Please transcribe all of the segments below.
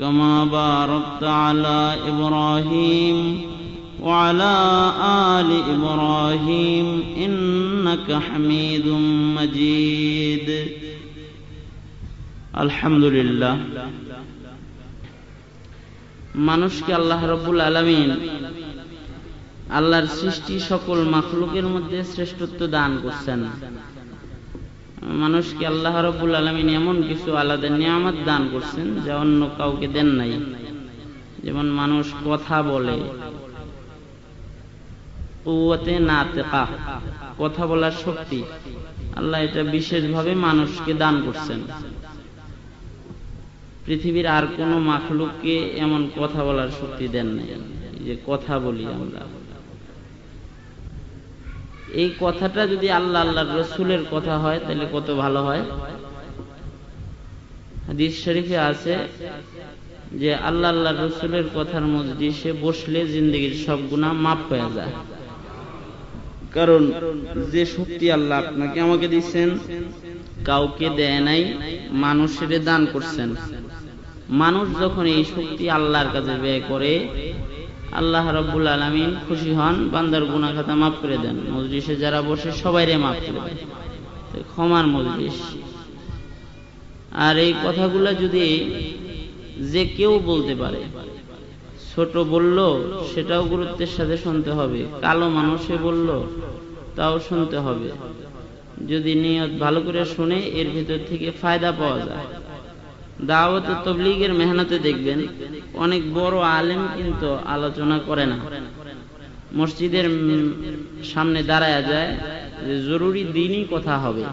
كما باركت على إبراهيم وعلى آل إبراهيم إنك حميد مجيد الحمد لله মানুষকে আল্লাহ রব্বুল আলমিন আল্লাহর সৃষ্টি সকল মাখলুকের মধ্যে শ্রেষ্ঠত্ব দান করছেন মানুষকে আল্লাহ রব্বুল আলমিন এমন কিছু আলাদা নিয়ামত দান করছেন যা অন্য কাউকে দেন নাই? যেমন মানুষ কথা বলে। না কথা বলার শক্তি। আল্লাহ এটা বিশেষভাবে মানুষকে দান করছেন। পৃথিবীর আর কোনো মাখলুককে এমন কথা বলার শক্তি দেন নাই। যে কথা বলি আমরা। এই কথাটা যদি আল্লাহ আল্লাহ রসুলের কথা হয়, তাহলে কত ভালো হয়? হাদিস শরীফে আছে যে আল্লাহ আল্লাহ রসুলের কথার মজলিসে বসলে জিন্দগির সব গুণা মাপ হয়ে যায়। কারণ যে শক্তি আল্লাহ আপনাকে আমাকে দিচ্ছেন কাউকে দেয় নাই, মানুষের দান করছেন। মানুষ যখন এই শক্তি আল্লাহর কাছে ব্যয় করে আল্লাহ রব্বুল আলমিন খুশি হন, বান্দার গুনা খাতা মাফ করে দেন। মজলিসে যারা বসে সবাইরে মাফ করে দেন। ক্ষমার মজলিস। আর এই কথাগুলো যদি যে কেউ বলতে পারে, ছোট বলল, সেটাও গুরুত্বের সাথে শুনতে হবে। কালো মানুষে বলল, তাও শুনতে হবে। যদি নিয়ত ভালো করে শুনে, এর ভিতর থেকে ফায়দা পাওয়া যায়। দাওয়াত তবলিগের মেহনতে দেখবেন অনেক বড় আলেম কিন্তু আলোচনা করে না। মসজিদের সামনে দাঁড়ায় যায় যে জরুরি দিনই কথা হবে।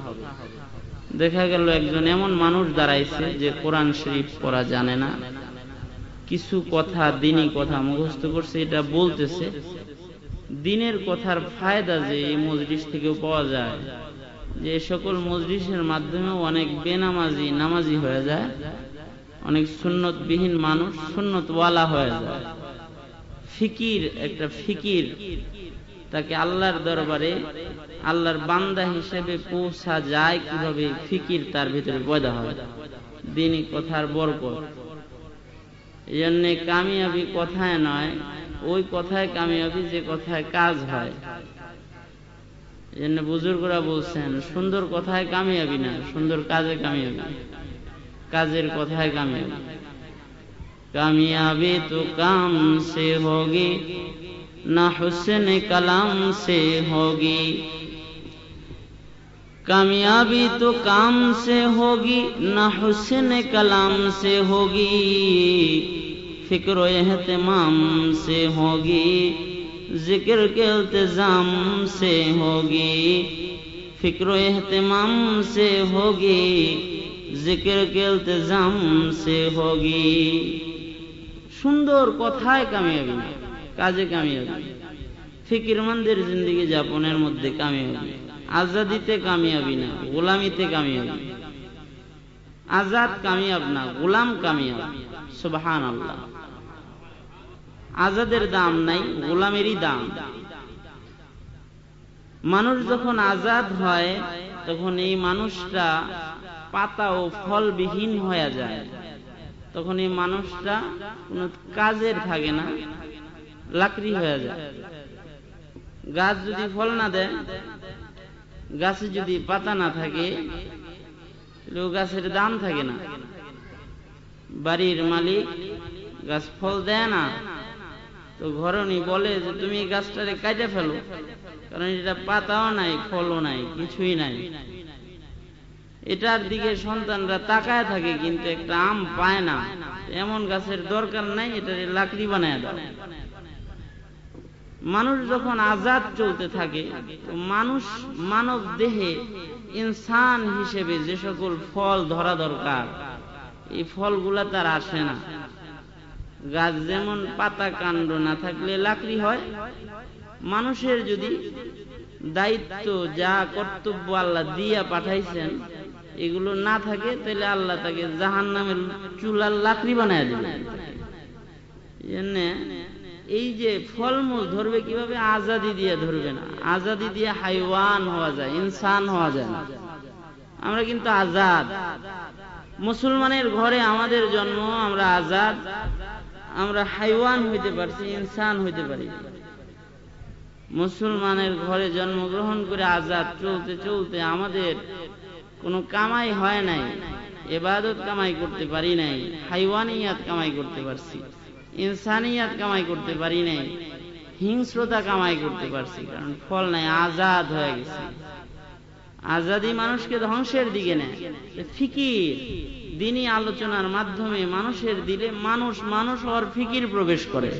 দেখা গেল একজন এমন মানুষ দাঁড়াইছে যে কোরআন শরীফ পড়া জানে না। কিছু কথা, দিনই কথা মুখস্থ করছে, এটা বলতেছে। দিনের কথার ফায়দা যে এই মজলিস থেকেও পাওয়া যায়। যে সকল মজলিসের মাধ্যমে অনেক বেনামাজি, নামাজি হয়ে যায়। অনেক সুন্নতবিহীন মানুষ সুন্নতওয়ালা হয়ে যায়। ফিকির, একটা ফিকির তাকে আল্লাহর দরবারে, আল্লাহর বান্দা হিসেবে পৌঁছা যায় কীভাবে? ফিকির তার ভিতরে পয়দা হয়। দিনই কথার বরকত। এই জন্যে কামিয়াবি কথায় নয়, ওই কথায় কামিয়াবি যে কথায় কাজ হয়। এই জন্য বুজুর্গরা বলছেন সুন্দর কথায় কামিয়াবি না সুন্দর কাজে কামিয়াবি কাজের কথায় কামিয়াবি কামিয়াবি তো কাম সে হোগি না হুসেন কালাম সে হোগি कामयाबी तो काम से होगी न हुसन कलाम से होगी फिक्र एहतमाम से होगी जिक्र के इल्तजाम से होगी फिक्र एहतमाम से होगी जिक्र के इल्तजाम से होगी সুন্দর কথায় কামিয়াবি না কাজে কামিয়াবি ফিকিরমন্দের জিন্দগি যাপনের মধ্যে কামিয়াবি আজাদিতে কামিয়াবি না গোলামিতে কামিয়াবি আজাদ কামিয়াব না গোলাম কামিয়াব সুবহান আল্লাহ আজাদের দাম নাই, গোলামেরই দাম। মানুষ যখন আজাদ হয়, তখন এই মানুষটা পাতা ও ফলবিহীন হয়ে যায়। তখন এই মানুষটা কোন কাজের থাকে না, লাকড়ি হয়ে যায়। গাছ যদি ফল না দেয়, গাছে যদি পাতা না থাকে গাছের দাম থাকে না। বাড়ির মালিক গাছ ফল দেয় না। তো ঘরনি বলে যে তুমি গাছটারে কাটে ফেলো। কারণ এটা পাতাও নাই, ফলও নাই, কিছুই নাই। এটার দিকে সন্তানরা তাকায় থাকে, কিন্তু একটা আম পায় না। এমন গাছের দরকার নাই, এটারে লাকড়ি বানায় দাও। মানুষ যখন আজাদ চলতে থাকে মানুষ মানব দেহে ইনসান হিসেবে যে সকল ফল ধরা দরকার, এই ফলগুলা তার আসে না। গাছ যেমন পাতা কাণ্ড না থাকলে লাকড়ি হয়, মানুষের যদি দায়িত্ব, যা কর্তব্য আল্লাহ দিয়া পাঠাইছেন, এগুলো না থাকে, তাহলে আল্লাহ তাকে জাহান নামের চুলার লাকড়ি বানায় দেবে এই যে ফলমূল ধরবে কীভাবে? আজাদি দিয়ে ধরবে না। আজাদি দিয়ে হাইওয়ান হওয়া যায়, ইনসান হওয়া যায় না। আমরা কিন্তু আজাদ। মুসলমানের ঘরে আমাদের জন্ম, আমরা আজাদ। আমরা হাইওয়ান হইতে পারছি, ইনসান হইতে পারি। মুসলমানের ঘরে জন্মগ্রহণ করে আজাদ চলতে চলতে আমাদের কোনো কামাই হয় নাই, এবাদত কামাই করতে পারি নাই, হাইওয়ানিয়াত কামাই করতে পারছি, ইনসানিয়াত কামাই করতে পারি নাই, হিংস্রতা কামাই করতে পারছি, কারণ ফল নাই, আজাদ হয়ে গেছে। আজাদি মানুষকে ধ্বংসের দিকে নেয় ফিকির, দিনই আলোচনার মাধ্যমে মানুষের দিলে মানুষ মানুষ হওয়ার ফিকির প্রবেশ করে।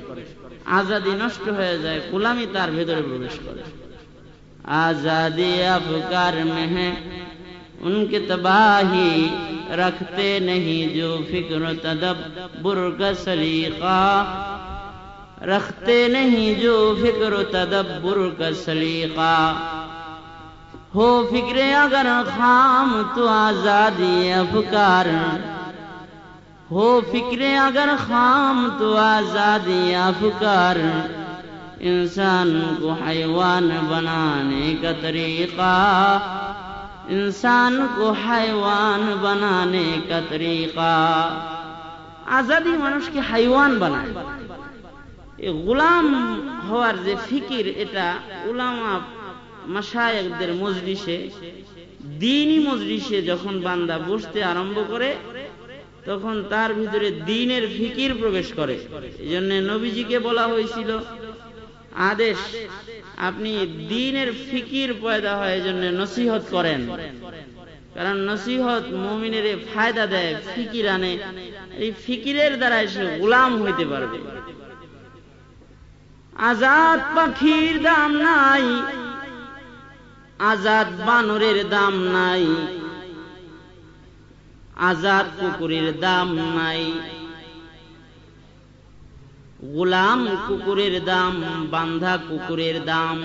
আজাদি নষ্ট হয়ে যায়, গোলামি তার ভেতরে প্রবেশ করে। আজাদি আফকার মেহে, উনকে তবাহি রাখতে নেই جو فکر তদব تدبر সলিকা রাখতে নেই نہیں جو তদব و সলিকা ہو فکر اگر خام تو آزادی افکار ہو فکر اگر خام تو آزادی افکار انسان کو حیوان بنانے کا طریقہ انسان کو حیوان بنانے کا طریقہ آزادی منش کے حیوان بنائے۔ غلام ہو فکر اٹا غلام آپ মাসায়কদের মজলিসে, দিনই মজলিসে যখন বান্দা বসতে আরম্ভ করে, তখন তার ভিতরে দিনের ফিকির প্রবেশ করে। এই জন্য নবীজিকে বলা হয়েছিল, আদেশ, আপনি দিনের ফিকির পয়দা হয় এই জন্য নসিহত করেন। কারণ নসিহত মমিনের ফায়দা দেয়, ফিকির আনে। এই ফিকিরের দ্বারা সে গোলাম হইতে পারবে। আজাদ পাখির দাম নাই আজাদ বানরের দাম নাই। আজাদ কুকুরের দাম নাই। গোলাম কুকুরের দাম, বান্ধা কুকুরের দাম।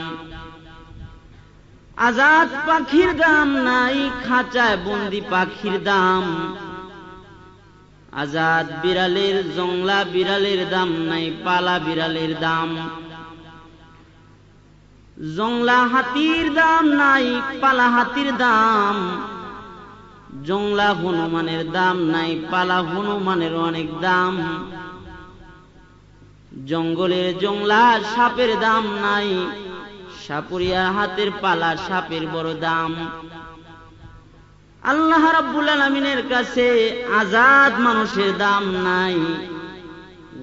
আজাদ পাখির দাম নাই, খাঁচায় বন্দি পাখির দাম। আজাদ বিড়ালের, জংলা বিড়ালের দাম নাই, পালা বিড়ালের দাম। জংলা হাতির দাম নাই, পালা হাতির দাম। জংলা হনুমানের দাম নাই, পালা হনুমানের অনেক দাম। জঙ্গলের জংলা সাপের দাম নাই, সাপুরিয়া হাতের পালা সাপের বড় দাম। আল্লাহ রাব্বুল আলমিনের কাছে আজাদ মানুষের দাম নাই।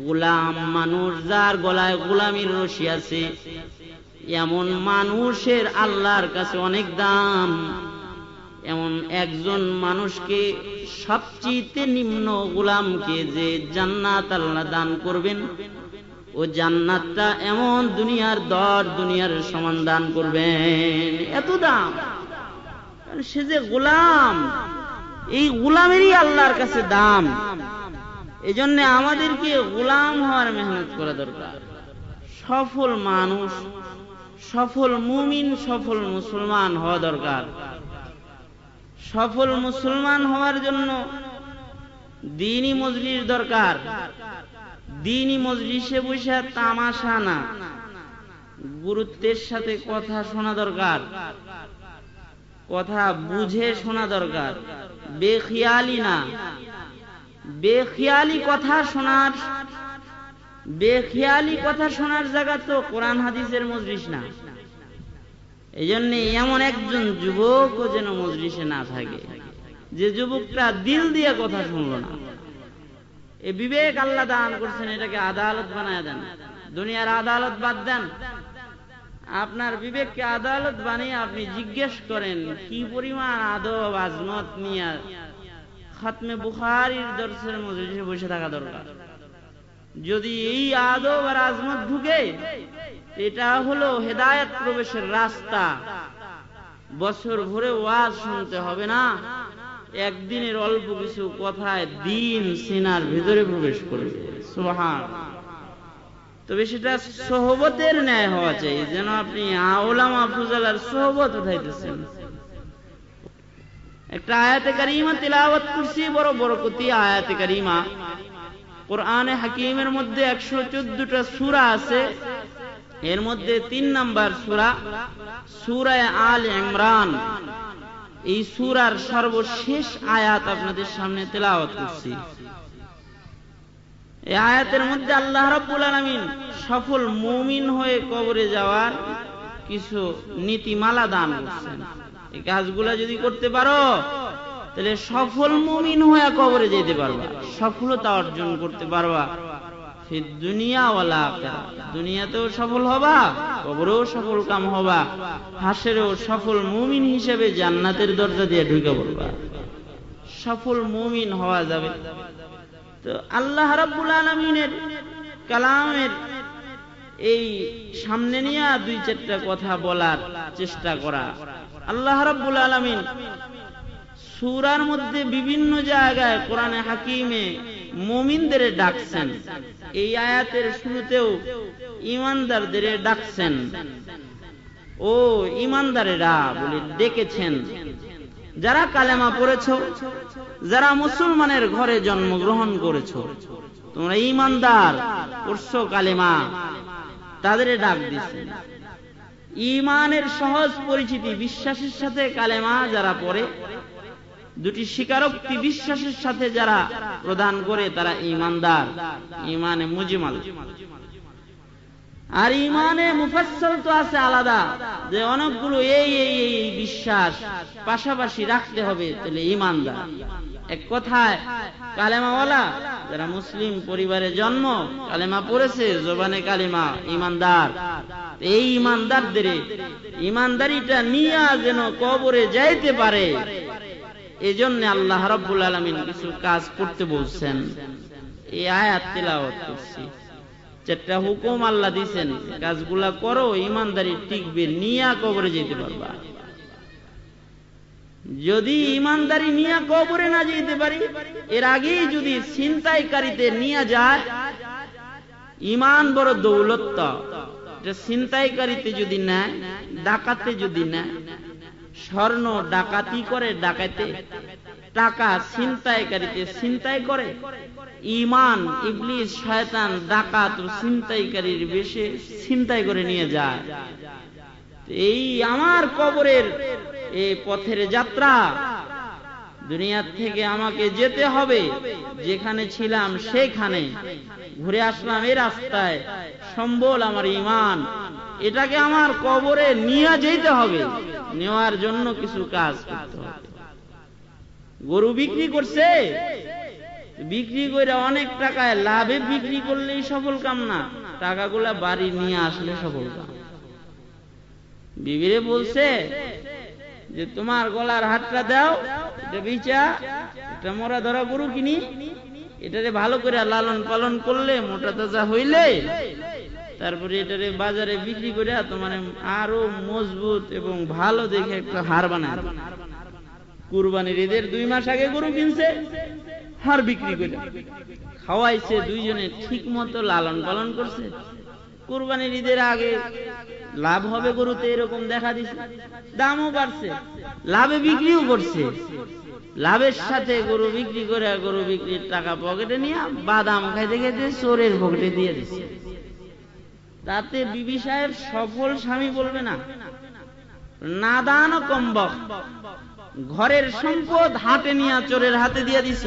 গোলাম মানুষ যার গলায় গোলামির রশি আছে এমন মানুষের আল্লাহর কাছে অনেক দাম। এমন একজন মানুষকে সবচেয়ে নিম্ন গোলামকে যে জান্নাত আল্লাহ দান করবেন, ও জান্নাতটা এমন দুনিয়ার দর দুনিয়ার সমান দান করবেন। এত দাম। সে যে গোলাম, এই গোলামেরই আল্লাহর কাছে দাম। এই জন্য আমাদেরকে গোলাম হওয়ার মেহনত করা দরকার। সফল মানুষ সফল মুমিন, সফল মুসলমান হওয়া দরকার। সফল মুসলমান হওয়ার জন্য দিনই মজলির দরকার। দিনই মজলিসে বসে তামাশা না। গুরুত্বের সাথে কথা শোনা দরকার। কথা বুঝে শোনা দরকার। বেখিয়ালি না। বেখিয়ালি কথা শোনার বেখিয়ালি কথা শোনার জায়গা তো কোরআন হাদিসের মজলিস না। এই জন্য এমন একজন যুবকও যেন মজলিসে না থাকে। যে যুবকটা দিল দিয়ে কথা শুনলো না। এই বিবেক আল্লাহ দান করছেন, এটাকে আদালত বানায় দেন। দুনিয়ার আদালত বাদ দেন। আপনার বিবেককে আদালত বানিয়ে আপনি জিজ্ঞেস করেন, কি পরিমাণ আদব, আজমত নিয়ে খাতমে বুখারির দর্শের মজলিসে বসে থাকা দরকার? যদি এই আদব আর আজমত ঢুকে, এটা হলো হেদায়ত প্রবেশের রাস্তা। বছর ভরে ওয়াজ শুনতে হবে না। একদিনের অল্প কিছু কথায় দিন সিনার ভিতরে প্রবেশ করবে। সোহান তবে সেটা সহবতের ন্যায় হওয়া চাই, যেন আপনি আওলামা ফুজালার সহবত উঠাইতেছেন। একটা আয়াতে কারিমা তিলাওয়াত করছি, বড় বড় কতি আয়াতে কারিমা। কোরআনে হাকিমের মধ্যে একশো চোদ্দটা সুরা আছে। এর মধ্যে তিন নাম্বার সুরা, সুরায় আল ইমরান। এই সুরার সর্বশেষ আয়াত আপনাদের সামনে তেলাওয়াত করছি। এই আয়াতের মধ্যে আল্লাহ রাব্বুল আলামিন সফল মুমিন হয়ে কবরে যাওয়ার কিছু নীতিমালা দান করছেন। এই কাজগুলা যদি করতে পারো তাহলে সফল মুমিন হয়ে কবরে যেতে পারবা। সফলতা অর্জন করতে পারবা। দুনিয়াতেও সফল হবা, কবরেও সফল কাম হবা। হাসেরও সফল মুমিন হিসেবে জান্নাতের দরজা দিয়ে ঢুকে পড়বা। সফল মুমিন হওয়া যাবে। তো আল্লাহ রাব্বুল আলমিনের কালামের এই সামনে নিয়ে দুই চারটা কথা বলার চেষ্টা করা। আল্লাহ রাব্বুল আলমিন সুরার মধ্যে বিভিন্ন জায়গায় কোরআনে হাকিমে মুমিনদের ডাকছেন। এই আয়াতের শুরুতেও ইমানদারদের ডাকছেন। ও ইমানদারেরা বলে, ডেকেছেন। যারা কালেমা পড়েছ, যারা মুসলমানের ঘরে জন্মগ্রহণ করেছ, তোমরা ইমানদার, পড়ছ কালেমা, তাদের ডাক দিছে ইমানের সহজ পরিচিতি, বিশ্বাসের সাথে কালেমা যারা পড়ে দুটি স্বীকারোক্তি বিশ্বাসের সাথে যারা প্রদান করে তারা ইমানদার ইমানে মুজিমাল। আর ইমানে মুফাসল তো আছে আলাদা, যে অনেকগুলো এই এই এই বিশ্বাস পাশাপাশি রাখতে হবে, তাহলে ইমানদার এক কথায়, কালেমাওয়ালা যারা মুসলিম পরিবারে জন্ম, কালেমা পড়েছে, জোবানে কালেমা ইমানদার এই ইমানদারদের ইমানদারিটা নিয়ে যেন কবরে যাইতে পারে। এই জন্য আল্লাহ রব্বুল আলমিন কিছু কাজ করতে বলছেন। এই আয়াত তেলাওয়াত করছি। চারটা হুকুম আল্লাহ দিছেন, কাজগুলা করো ইমানদারি টিকবে, নিয়া কবরে যেতে পারবা। যদি ইমানদারি নিয়া কবরে না যেতে পারি, এর আগেই যদি ছিনতাইকারীতে নিয়ে যায় ইমান বড় দৌলত। ছিনতাইকারীতে যদি নেয়, ডাকাতে যদি নেয় স্বর্ণ ডাকাতি করে ডাকাতে টাকা ছিনতাইকারীতে ছিনতাই করে ইমান ইবলিস, শয়তান ডাকাত ও ছিনতাইকারীর বেশে ছিনতাই করে নিয়ে যায়। এই আমার কবরের এই পথের যাত্রা দুনিয়ার থেকে আমাকে যেতে হবে, যেখানে ছিলাম সেখানে। ঘুরে আসলাম এই রাস্তায়, সম্বল আমার ইমান এটাকে আমার কবরে নিয়ে যেতে হবে, নেওয়ার জন্য কিছু কাজ করতে হবে। গরু বিক্রি করছে? বিক্রি করে অনেক টাকায় লাভে বিক্রি করলেই সফল কাম না। টাকাগুলা বাড়ি নিয়ে আসলে সফল কাম। বিবিরে বলছে যে, তোমার গলার হাতটা দাও এটা মরা ধরা গরু কিনি, এটারে ভালো করে লালন পালন করলে মোটা তাজা হইলে, তারপরে এটারে বাজারে বিক্রি করে তোমার আরও মজবুত এবং ভালো দেখে একটা হার বানায়। কুরবানির ঈদের দুই মাস আগে গরু কিনছে, হার বিক্রি করে। খাওয়াইছে দুইজনে ঠিক মতো লালন পালন করছে। কুরবানির ঈদের আগে লাভ হবে গরুতে এরকম দেখা দিছে। দামও বাড়ছে, লাভে বিক্রিও করছে। লাভের সাথে গরু বিক্রি করে গরু বিক্রির টাকা পকেটে নিয়ে বাদাম খাইতে খাইতে চোরের পকেটে দিয়ে দিচ্ছে তাতে বিবি সাহেব সফল স্বামী বলবে না। নাদান কম্বক, ঘরের সম্পদ হাতে নিয়ে চোরের হাতে দিয়ে দিছ।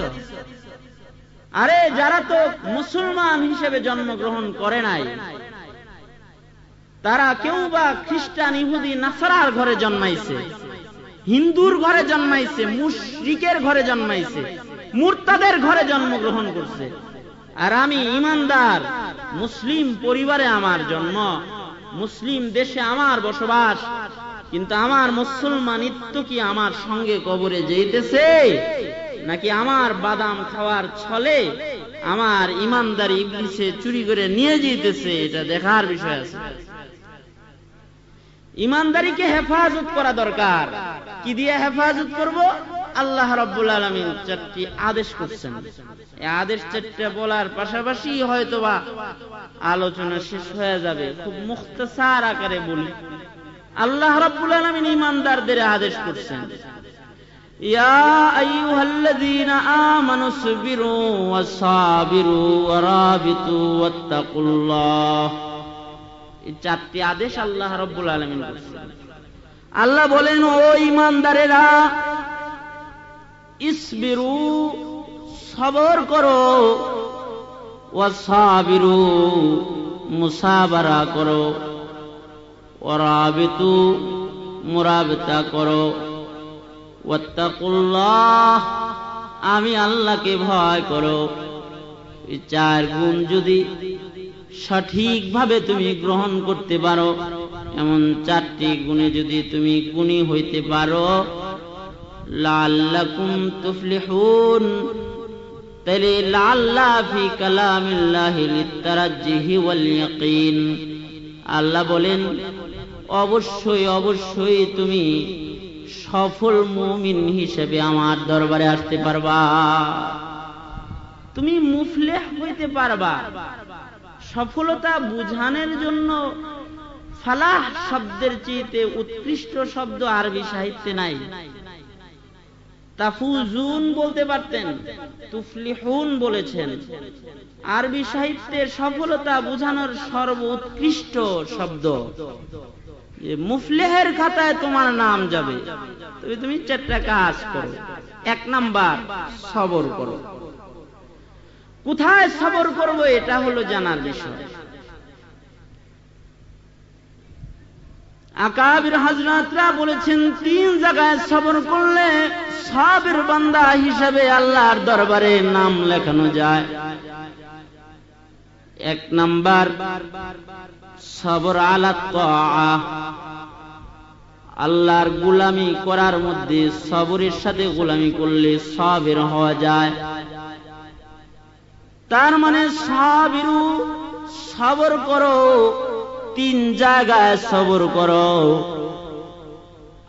আরে যারা তো মুসলমান হিসেবে জন্মগ্রহণ করে নাই, তারা কেউ বা খ্রিস্টান, ইহুদি, নাসারার ঘরে জন্মাইছে। হিন্দুর ঘরে জন্মাইছে, মুশরিকের ঘরে জন্মাইছে, মুরতাদের ঘরে জন্মগ্রহণ করছে। আর আমি ইমানদার, মুসলিম পরিবারে আমার জন্ম, মুসলিম দেশে আমার বসবাস, কিন্তু আমার মুসলমানিত্ব কি আমার সঙ্গে কবরে যেতেছে? নাকি আমার বাদাম খাওয়ার ছলে আমার ইমানদারি ইবলিসে চুরি করে নিয়ে যেতেছে? এটা দেখার বিষয় আছে। ইমানদারিকে হেফাজত করা দরকার কি দিয়ে হেফাজত করব আল্লাহ রব্বুল আলমিন চারটি আদেশ করছেন এই আদেশ চারটা বলার পাশাপাশি হয়তোবা আলোচনা শেষ হয়ে যাবে খুব মুখতাসার আকারে বলি আল্লাহ রব্বুল আলমিন ইমানদারদের আদেশ করছেন يا أيها الذين آمنوا اصبروا وصابروا ورابطوا واتقوا الله এই চারটি আদেশ আল্লাহ রব্বুল আলমিন আল্লাহ বলেন, ও ইমানদারেরা ইসবিরু, সবর করো, ওয়াসাবিরু, মুসাবারা করো ওরাবিতু মুরাবিতা করো, ওয়াত্তাকুল্লাহ, আমি আল্লাহকে ভয় করো। এই চার গুণ যদি সঠিকভাবে তুমি গ্রহণ করতে পারো। এমন চারটি গুণে যদি তুমি গুণী হইতে পারো লাল্লাকুম তুফলিহুন। তাহলে লাল্লা ফি কালামিল্লাহি ওয়াল ইয়াকিন আল্লাহ বলেন, অবশ্যই অবশ্যই তুমি সফল মুমিন হিসেবে আমার দরবারে আসতে পারবা। তুমি মুফলেহ হইতে পারবা। সফলতা বুঝানোর জন্য ফালাহ শব্দের চেয়েতে উৎকৃষ্ট শব্দ আরবি সাহিত্যে নাই। তাফুজুন বলতে পারতেন, তুফলিহুন বলেছেন। আরবি সাহিত্যে সফলতা বোঝানোর সর্ব উৎকৃষ্ট শব্দ মুফলেহের খাতায় তোমার নাম যাবে। তুমি চারটা কাজ করো। এক নাম্বার, সবর করো। কোথায় সবর করব, এটা হলো জানার বিষয়। আকাবির হাজরাতরা বলেছেন, তিন জায়গায় সবর করলে সবের বান্দা হিসাবে আল্লাহর দরবারে নাম লেখানো যায়। এক নাম্বার, সবর আলাত আল্লাহর গুলামি করার মধ্যে সবরের সাথে গুলামি করলে সবের হওয়া যায়। তার মানে সাবিরু সবর করো, তিন জায়গায় সবর করো।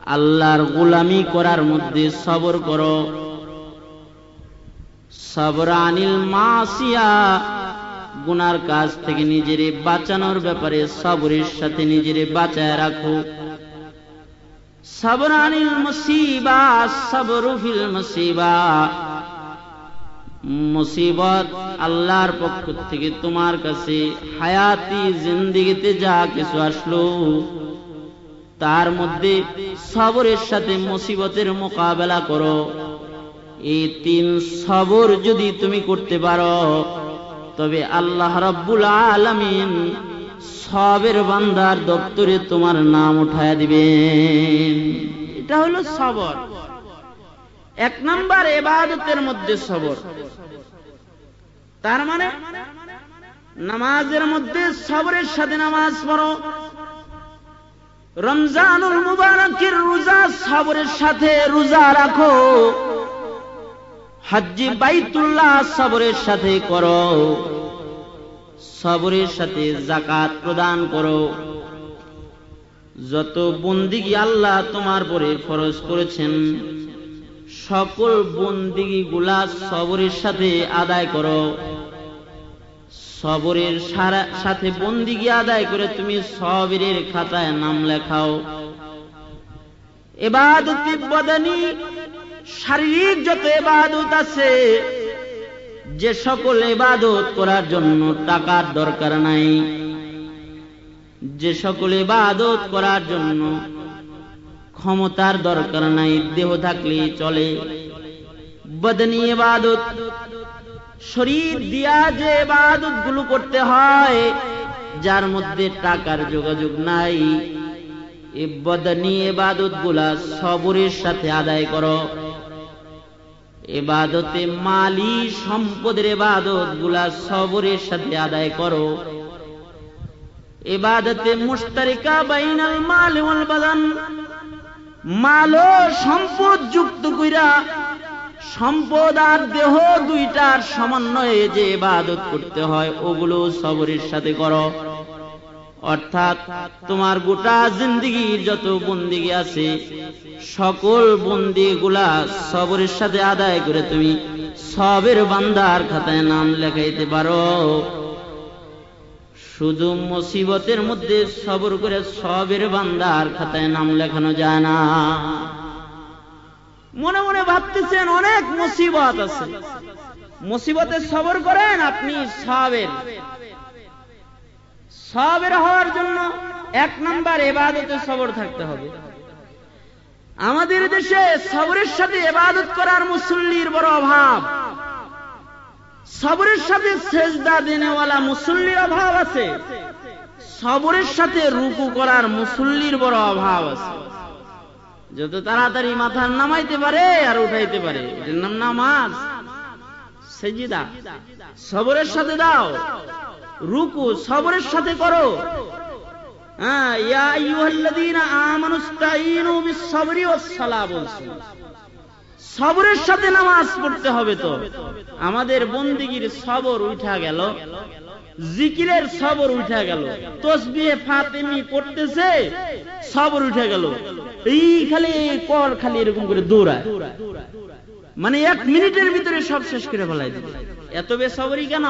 আল্লাহর গুলামি করার মধ্যে সবর করো। সবর আনিল মাসিয়া, গুনার কাজ থেকে নিজেরে বাঁচানোর ব্যাপারে সবরের সাথে নিজেরে বাঁচায় রাখো। সবর আনিল মুসিবা, সবর ফিল মুসিবা। মুসিবত আল্লাহর পক্ষ থেকে তোমার কাছে, হায়াতি জিন্দিগিতে যা কিছু আসলো, তার মধ্যে সবরের সাথে মুসিবতের মোকাবেলা করো। এই তিন সবর যদি তুমি করতে পারো, তবে আল্লাহ রব্বুল আলমিন সবের বান্দার দপ্তরে তোমার নাম উঠায় দিবেন। এটা হলো সবর। এক নাম্বার এবাদতের মধ্যে সবর। তার মানে নামাজের মধ্যে সবরের সাথে নামাজ পড়ো। রমজানুল মুবারকের রোজা সবরের সাথে রোজা রাখো। হাজ্জি বাইতুল্লাহ সবরের সাথে করো। সবরের সাথে জাকাত প্রদান করো। যত বন্দিগি আল্লাহ তোমার পরে ফরজ করেছেন সকল বন্দিগি গুলা সবরের সাথে আদায় করো। সবরের সাথে বন্দিগি আদায় করে তুমি সবরের খাতায় নাম লেখাও। এবাদত বদানি শারীরিক যত এবাদত আছে, যে সকল এবাদত করার জন্য টাকার দরকার নাই। যে সকল এবাদত করার জন্য ক্ষমতার দরকার নাই, দেহ থাকলে চলে। শরীর দিয়া যে এবাদতগুলো করতে হয়, যার মধ্যে টাকার যোগাযোগ নাই বদনি গুলা সবরের সাথে আদায় করো। এবাদতে মালি সম্পদের এবাদতগুলা সবরের সাথে আদায় করো। এবাদতে মুস্তারিকা বাইনাল মাল ওয়াল বাদান মাল সম্পদ যুক্ত কইরা সম্পদ আর দেহ দুইটার সমন্বয়ে যে ইবাদত করতে হয়, ওগুলো সবরের সাথে করো। অর্থাৎ তোমার গোটা জিন্দিগির যত বন্দিগি আছে, সকল বন্দিগুলা সবরের সাথে আদায় করে তুমি সবের বান্দার খাতায় নাম লেখাইতে পারো। শুধু মুসিবতের মধ্যে সবর করে সবের বান্দার খাতায় নাম লেখানো যায় না। মনে মনে ভাবতেছেন অনেক মুসিবত আছে। মুসিবতে সবর করেন আপনি সবের। সবের হওয়ার জন্য এক নাম্বার এবাদতে সবর থাকতে হবে। আমাদের দেশে সবরের সাথে এবাদত করার মুসল্লির বড় অভাব। সবরের সাথে সেজদা দেনেওয়ালা মুসল্লির অভাব আছে। সবরের সাথে রুকু করার মুসল্লির বড় অভাব আছে। যত তাড়াতাড়ি মাথা নামাইতে পারে আর উঠাইতে পারে। এটার নাম নামাজ। সেজিদা। সবরের সাথে দাও। রুকু সবরের সাথে করো। হ্যাঁ ইয়া আইয়ুহাল্লাযীনা আমানুস্তাঈনু বিস-সাবরি ওয়াস-সালাহ বলছেন সবরের সাথে নামাজ পড়তে হবে তো। আমাদের বন্দিগির সবর উঠা গেল, জিকিরের সবর উঠা গেল, তসবিহে ফাতেমি পড়তেছে, সবর উঠা গেল। এই খালি কল খালি এরকম করে দৌড়ায়। মানে এক মিনিটের ভিতরে সব শেষ করে ফেলাই দিবে এত বেসবরি কেন?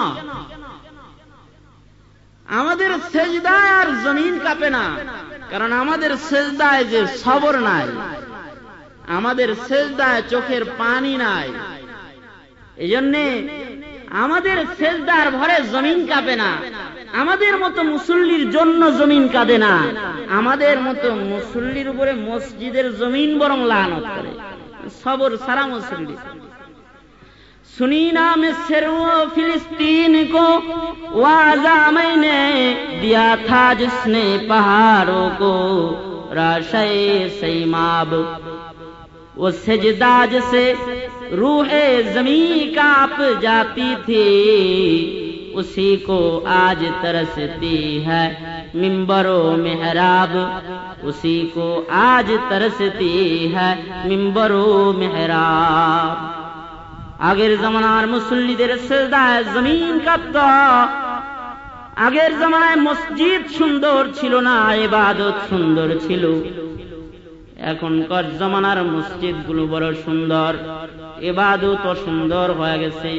আমাদের সেজদায় আর জমিন কাঁপে না, কারণ আমাদের সেজদায় যে সবর নাই। আমাদের সেজদায় চোখের পানি নাই এই জন্যে আমাদের সেজদার ভরে জমিন কাঁপে না আমাদের মতো মুসল্লির জন্য জমিন কাঁদে না আমাদের মতো মুসল্লির উপরে মসজিদের জমিন বরং লানত করে সবর সারা মুসল্লি सुनी नाम सिर फिलिस्तीन को वाजा मैंने दिया था जिसने पहाड़ों को राशे सैमाब وہ سجدہ جسے روح زمین کا کاپ جاتی تھی، اسی کو آج ترستی ہے۔ ممبر و محراب، اسی کو آج ترستی ہے۔ ممبر و محراب۔ اگر زمانار مسلی دیر سجدہ ہے زمین کا تو، اگر زمانہ মসজিদ সুন্দর ছিল না عبادت সুন্দর ছিল এখনকার জামানার মসজিদগুলো বড় সুন্দর। এবাদত সুন্দর হয়ে গেছে।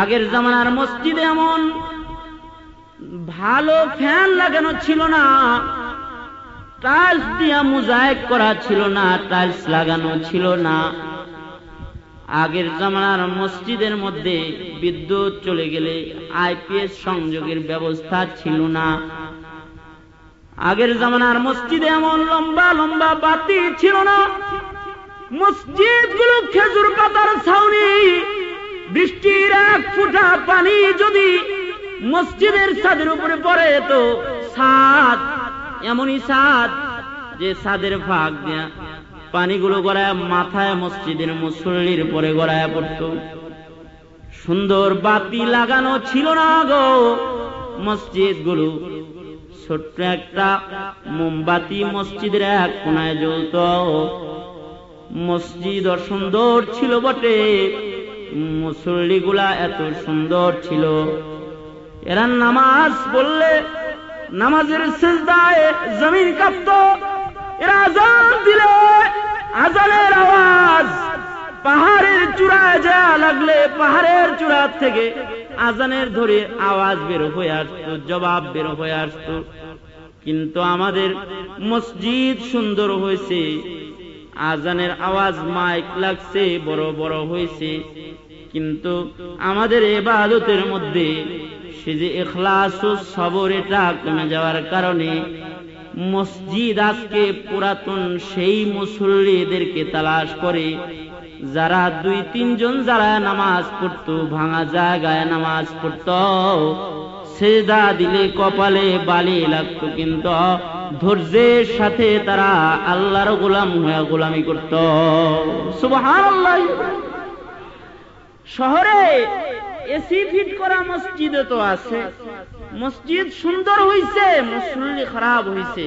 আগের জামানার মসজিদ এমন ভালো ফ্যান লাগানো ছিল না। টাইলস দিয়া মোজাইক করা ছিল না, টাইলস লাগানো ছিল না। আগের জামানার মসজিদের মধ্যে বিদ্যুৎ চলে গেলে আইপিএস সংযোগের ব্যবস্থা ছিল না। আগের জামানার মসজিদে এমন লম্বা লম্বা বাতি ছিল না। মসজিদগুলো খেজুর পাতার ছাউনি, বৃষ্টির এক ফুটা পানি যদি মসজিদের ছাদের উপরে পড়ে তো সাদ এমনই সাদ যে সাদের ভাগ দেয়া পানিগুলো গড়ায় মাথায় মসজিদের মুসল্লির পরে গড়ায় পড়ত। সুন্দর বাতি লাগানো ছিল না গো মসজিদগুলো ছোট্ট একটা মোমবাতি মসজিদের এক কোনায় জ্বলত। মসজিদ সুন্দর ছিল বটে মুসল্লি গুলা এত সুন্দর ছিল। এরা নামাজ পড়লে নামাজের জমিন কাঁপত, এরা আজান দিলে আজানের আওয়াজ, পাহাড়ের চূড়ায় যা লাগলে পাহাড়ের চূড়ার থেকে আজানের ধরে আওয়াজ বের হয়ে আসতো, জবাব বের হয়ে আসতো। কিন্তু আমাদের মসজিদ সুন্দর হয়েছে, আজানের আওয়াজ মাইক লাগছে, বড় বড় হয়েছে। কিন্তু আমাদের এবাদতের মধ্যে সে যে এখলাস ও সবর এটা কমে যাওয়ার কারণে মসজিদ আজকে পুরাতন সেই মুসল্লিদেরকে তালাশ করে, যারা দুই তিনজন যারা নামাজ পড়তো, ভাঙা জায়গায় নামাজ পড়ত। সেদা দিলে কপালে বালি লাগতো কিন্তু ধৈর্যের সাথে তারা আল্লাহর গোলাম হয়ে গোলামি করত। শহরে এসি ফিট করা মসজিদে তো আছে। মসজিদ সুন্দর হইছে, মুসল্লি খারাপ হইছে।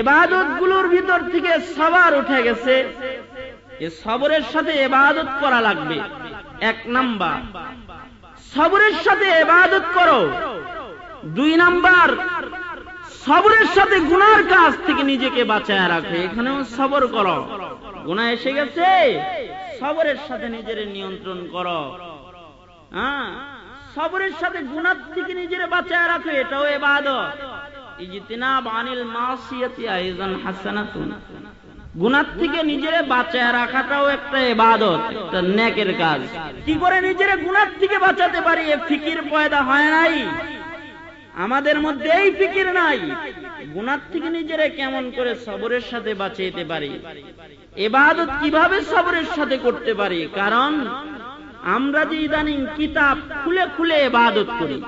এবাদতগুলোর ভিতর থেকে সবার উঠে গেছে। এ সবরের সাথে এবাদত করা লাগবে। এক নাম্বার। সবরের সাথে এবাদত করো। দুই নাম্বার, সবরের সাথে গুনার কাজ থেকে নিজেকে বাঁচায় রাখো। এখানেও সবর করো। গুণা এসে গেছে? সবরের সাথে নিজের নিয়ন্ত্রণ করো। হ্যাঁ? সবরের সাথে গুণার থেকে নিজের বাঁচায় রাখো, এটাও এবাদত ইজতিনাব আনিল মাসিয়াতি আইজান হাসানাতুন। গুনার থেকে নিজেরে বাঁচায় রাখাটাও একটা এবাদত একটা নেকের কাজ। কি করে নিজেরে গুনার থেকে বাঁচাতে পারি? এ ফিকির পয়দা হয় নাই। আমাদের মধ্যে এই ফিকির নাই। গুনার থেকে নিজেরে কেমন করে সবরের সাথে বাঁচাইতে পারি? এবাদত কীভাবে সবরের সাথে করতে পারি? কারণ আমরা যে ইদানিং কিতাব খুলে খুলে এবাদত করি।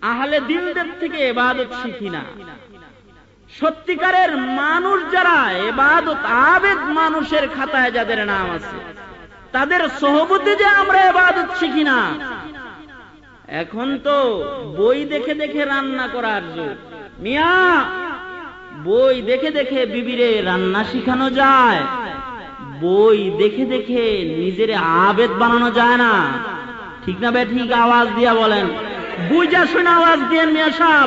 আহলে দিনদের থেকে এবাদত শিখি না। সত্যিকারের মানুষ যারা, এবাদত আবেদ মানুষের খাতায় যাদের নাম আছে, তাদের সহবতে যে আমরা এবাদত শিখি না। এখন তো বই দেখে দেখে রান্না করার যুগ। মিয়া, বই দেখে দেখে বিবিরে রান্না শিখানো যায়। বই দেখে দেখে নিজের আবেদ বানানো যায় না। ঠিক না বে, ঠিক আওয়াজ দিয়া বলেন। বুঝা শুনে আওয়াজ দিয়ে মিয়া সাহ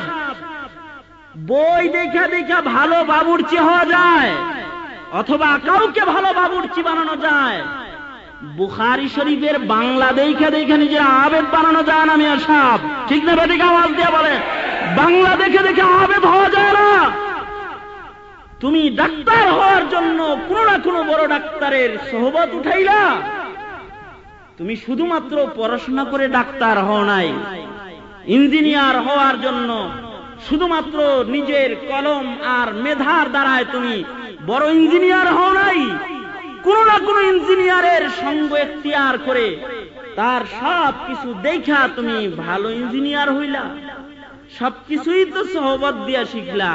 বই দেখা দেখা ভালো বাবুরচি হওয়া যায়, অথবা কাউকে ভালো বাবুরচি বানানো যায়। বুখারি শরীফের বাংলা দেখা দেখে নিজের আবেদ বানানো যায় না মিয়া সাহ ঠিক না বেদিকে আওয়াজ দিয়ে বলে? বাংলা দেখে দেখে আবেদ হওয়া যায় না। তুমি ডাক্তার হওয়ার জন্য কোন না কোনো বড় ডাক্তারের সহবত উঠাইলা। তুমি শুধুমাত্র পড়াশোনা করে ডাক্তার হও নাই। ইঞ্জিনিয়ার হওয়ার জন্য শুধুমাত্র নিজের কলম আর মেধার দ্বারায় তুমি বড় ইঞ্জিনিয়ার হও নাই। কোন না কোন ইঞ্জিনিয়ারের সঙ্গ এখতিয়ার করে তার সব কিছু দেখা তুমি ভালো ইঞ্জিনিয়ার হইলা। সবকিছুই তো সহবত দিয়া শিখলা।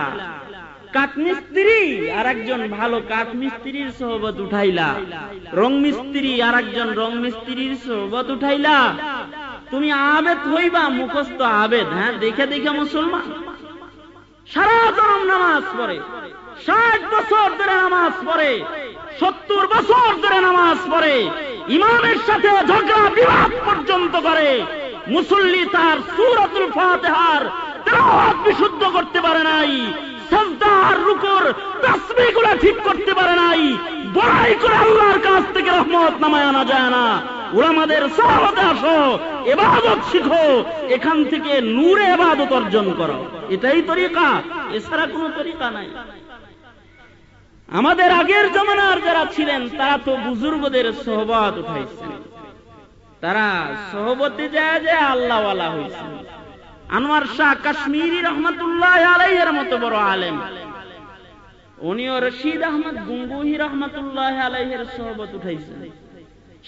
কাঠমিস্ত্রি আর একজন ভালো কাঠমিস্ত্রির সহবত উঠাইলা। রং মিস্ত্রি আর একজন রং মিস্ত্রির সহবত উঠাইলা। তুমি আবেদ হইবা, মুখস্থ আবেদ হ্যাঁ? দেখে দেখে মুসলমান। সারা জনম নামাজ পড়ে, ষাট বছর ধরে নামাজ পড়ে, সত্তর বছর ধরে নামাজ পড়ে, ইমামের সাথে ঝগড়া বিবাদ পর্যন্ত করে, মুসল্লি তার সুরতুল ফাতেহার বিশুদ্ধ করতে পারে নাই ঠিক করতে পারে নাই, বড়াই করে আল্লাহর কাছ থেকে রহমত নামায় আনা যায় না। ওলামাদের আসো, এবাদত শিখো, এখান থেকে নূরে এবাদত অর্জন করো। এটাই তরিকা, এছাড়া কোনো তরিকা নাই। আমাদের আগের জমানার যারা ছিলেন, তারা তো বুজুর্গদের সহবত উঠাইছেন। তারা সহবতে যায় যে আল্লাহওয়ালা হয়েছে আনোয়ার শাহ কাশ্মীরি রহমতুল্লাহ আলাইয়ের মতো বড় আলেম। উনিও রশিদ আহমদ গুঙ্গুহি রহমতুল্লাহ আলাইহের সহবত উঠাইছেন।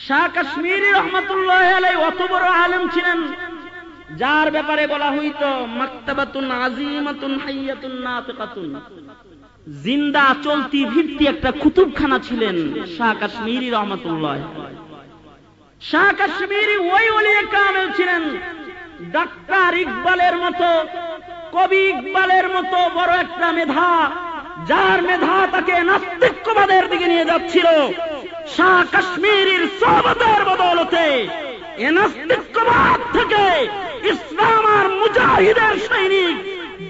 শাহ কাশ্মীরি রহমতুল্লাহ আলাই অত বড় আলেম ছিলেন যার ব্যাপারে বলা হইত, মাক্তাবাতুন আজিমাতুন হাইয়াতুন জিন্দা চলতি ভিত্তি একটা কুতুবখানা ছিলেন শাহ কাশ্মীরি শাহ কাশ্মীরি ওই কামেল ছিলেন, ডাক্তার ইকবালের মতো, কবি ইকবালের মতো বড় একটা মেধা, যার মেধা তাকে নাস্তিক্যবাদের দিকে নিয়ে যাচ্ছিল। শাহ কাশ্মীরের সহবতের বদলতে এ থেকে ইসলাম আর মুজাহিদের সৈনিক,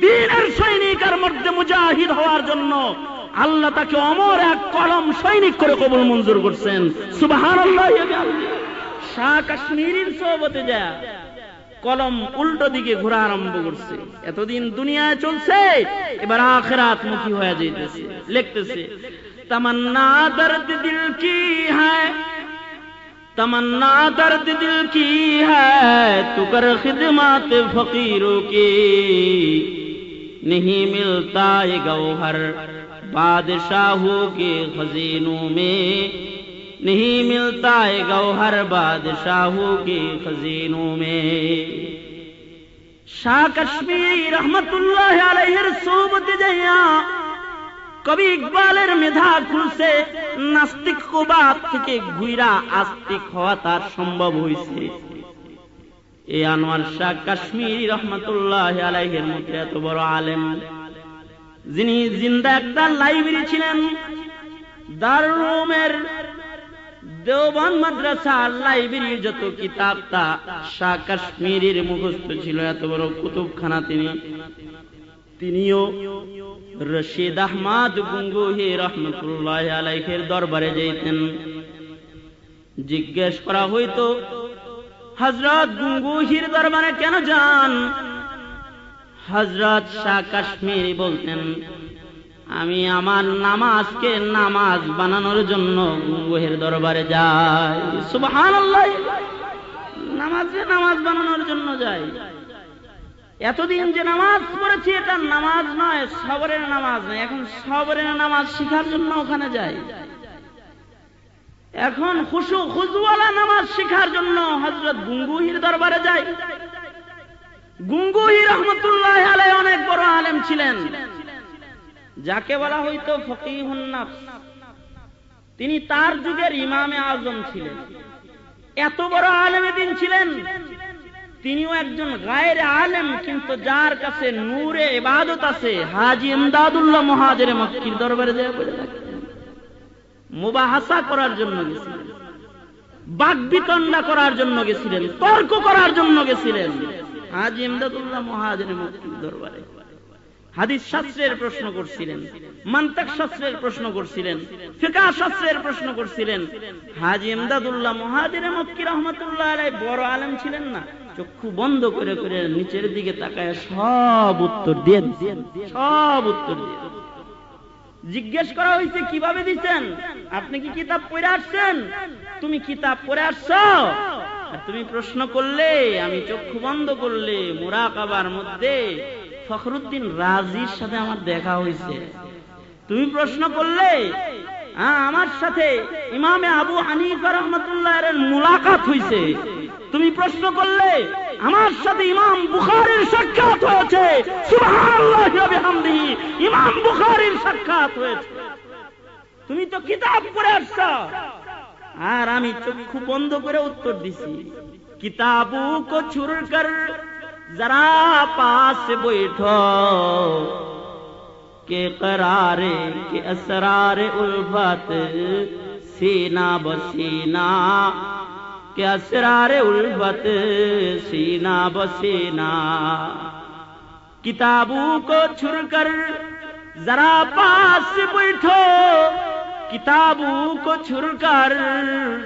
দিনের সৈনিক আর মধ্যে মুজাহিদ হওয়ার জন্য আল্লাহ তাকে অমর এক কলম সৈনিক করে কবুল মঞ্জুর করছেন। সুবাহান শাহ কাশ্মীরের সহবতে যা কলম উল্টো দিকে ঘোরা আরম্ভ করছে। এতদিন দুনিয়ায় চলছে, এবার আখের আত্মুখী হয়ে যেতেছে লিখতেছে, তামান্না দর্দ দিল কি হ্যায় تمنا درد دل کی ہے، تو کر خدمات فقیروں کی۔ نہیں ملتا یہ گوہر بادشاہوں کے خزینوں میں۔ نہیں ملتا ہے گوہر بادشاہوں کے خزینوں میں۔ شاہ کشمیر رحمت اللہ علیہ رسوب دجیاں কবি ইকবালের মেধা খুলছে, নাস্তিক নাস্তিকবাদ থেকে ঘুইরা আস্তিক হওয়া তার সম্ভব হয়েছে এই আনোয়ার শাহ কাশ্মীরি রহমতুল্লাহ আলাইহের মধ্যে এত বড় আলেম, যিনি জিন্দা একটা লাইব্রেরি ছিলেন দারুমের দেওবান মাদ্রাসা লাইব্রেরির যত কিতাব, তা শাহ কাশ্মীরের মুখস্থ ছিল, এত বড় কুতুবখানা তিনি তিনিও রশিদ আহমদ গুঙ্গুহি রহমতুল্লাহ আলাইহের দরবারে যেতেন জিজ্ঞেস করা হইতো হজরত গুঙ্গুহির দরবারে কেন যান? হজরত শাহ কাশ্মীরি বলতেন, আমি আমার নামাজকে নামাজ বানানোর জন্য গুঙ্গুহের দরবারে যাই। সুবহান নামাজে নামাজ বানানোর জন্য যাই। এতদিন যে নামাজ পড়েছি, এটা নামাজ নয়, সবরের নামাজ নয়। এখন সবরের নামাজ শিখার জন্য ওখানে যাই। এখন খুশু খুজওয়ালা নামাজ শিখার জন্য হজরত গুঙ্গুহির দরবারে যাই। গুঙ্গুহি রহমতুল্লাহ আলাই অনেক বড় আলেম ছিলেন। যাকে বলা হইতো ফকিহুন্নাফ তিনি তার যুগের ইমামে আজম ছিলেন। এত বড় আলেমে দিন ছিলেন তিনিও একজন গায়ের আলেম, কিন্তু যার কাছে নূরে ইবাদত আছে, হাজি ইমদাদুল্লাহ মহাজের মক্কির দরবারে বলে মুবাহাসা করার জন্য গেছিলেন, বাগবিতণ্ডা করার জন্য গেছিলেন, তর্ক করার জন্য গেছিলেন, হাজি ইমদাদুল্লাহ মহাজের মক্কির দরবারে। হাদিস শাস্ত্রের প্রশ্ন করছিলেন, মান্তাক শাস্ত্রের প্রশ্ন করছিলেন, ফিকা শাস্ত্রের প্রশ্ন করছিলেন, হাজি এমদাদুল্লাহ মহাদির মক্কি রহমতুল্লাহ বড় আলেম ছিলেন না? চক্ষু বন্ধ করে করে নিচের দিকে তাকায় সব উত্তর দিয়ে সব উত্তর দিয়ে জিজ্ঞেস করা হয়েছে, কীভাবে দিচ্ছেন? আপনি কি কিতাব পড়ে আসছেন? তুমি কিতাব পড়ে আসছ? তুমি প্রশ্ন করলে, আমি চক্ষু বন্ধ করলে মুরাকাবার মধ্যে ফখরুদ্দিন রাজির সাথে আমার দেখা হয়েছে। তুমি প্রশ্ন করলে আমার সাথে ইমামে আবু হানিফা রহমতুল্লাহ মুলাকাত হয়েছে তুমি প্রশ্ন করলে, আমার সাথে ইমাম বুখারের সাক্ষাৎ হয়েছে। ইমাম বুখারের সাক্ষাৎ হয়েছে। তুমি তো কিতাব পড়ে আসছ। আর আমি চক্ষু বন্ধ করে উত্তর দিছি। কিতাবু কো ছুর কর जरा کے قرار کے اسرار الفت سینا بسینا کے اسرار الفت سینا بسینا کتابوں کو چھڑ کر ذرا پاس بیٹھو، کتابوں کو چھڑ کر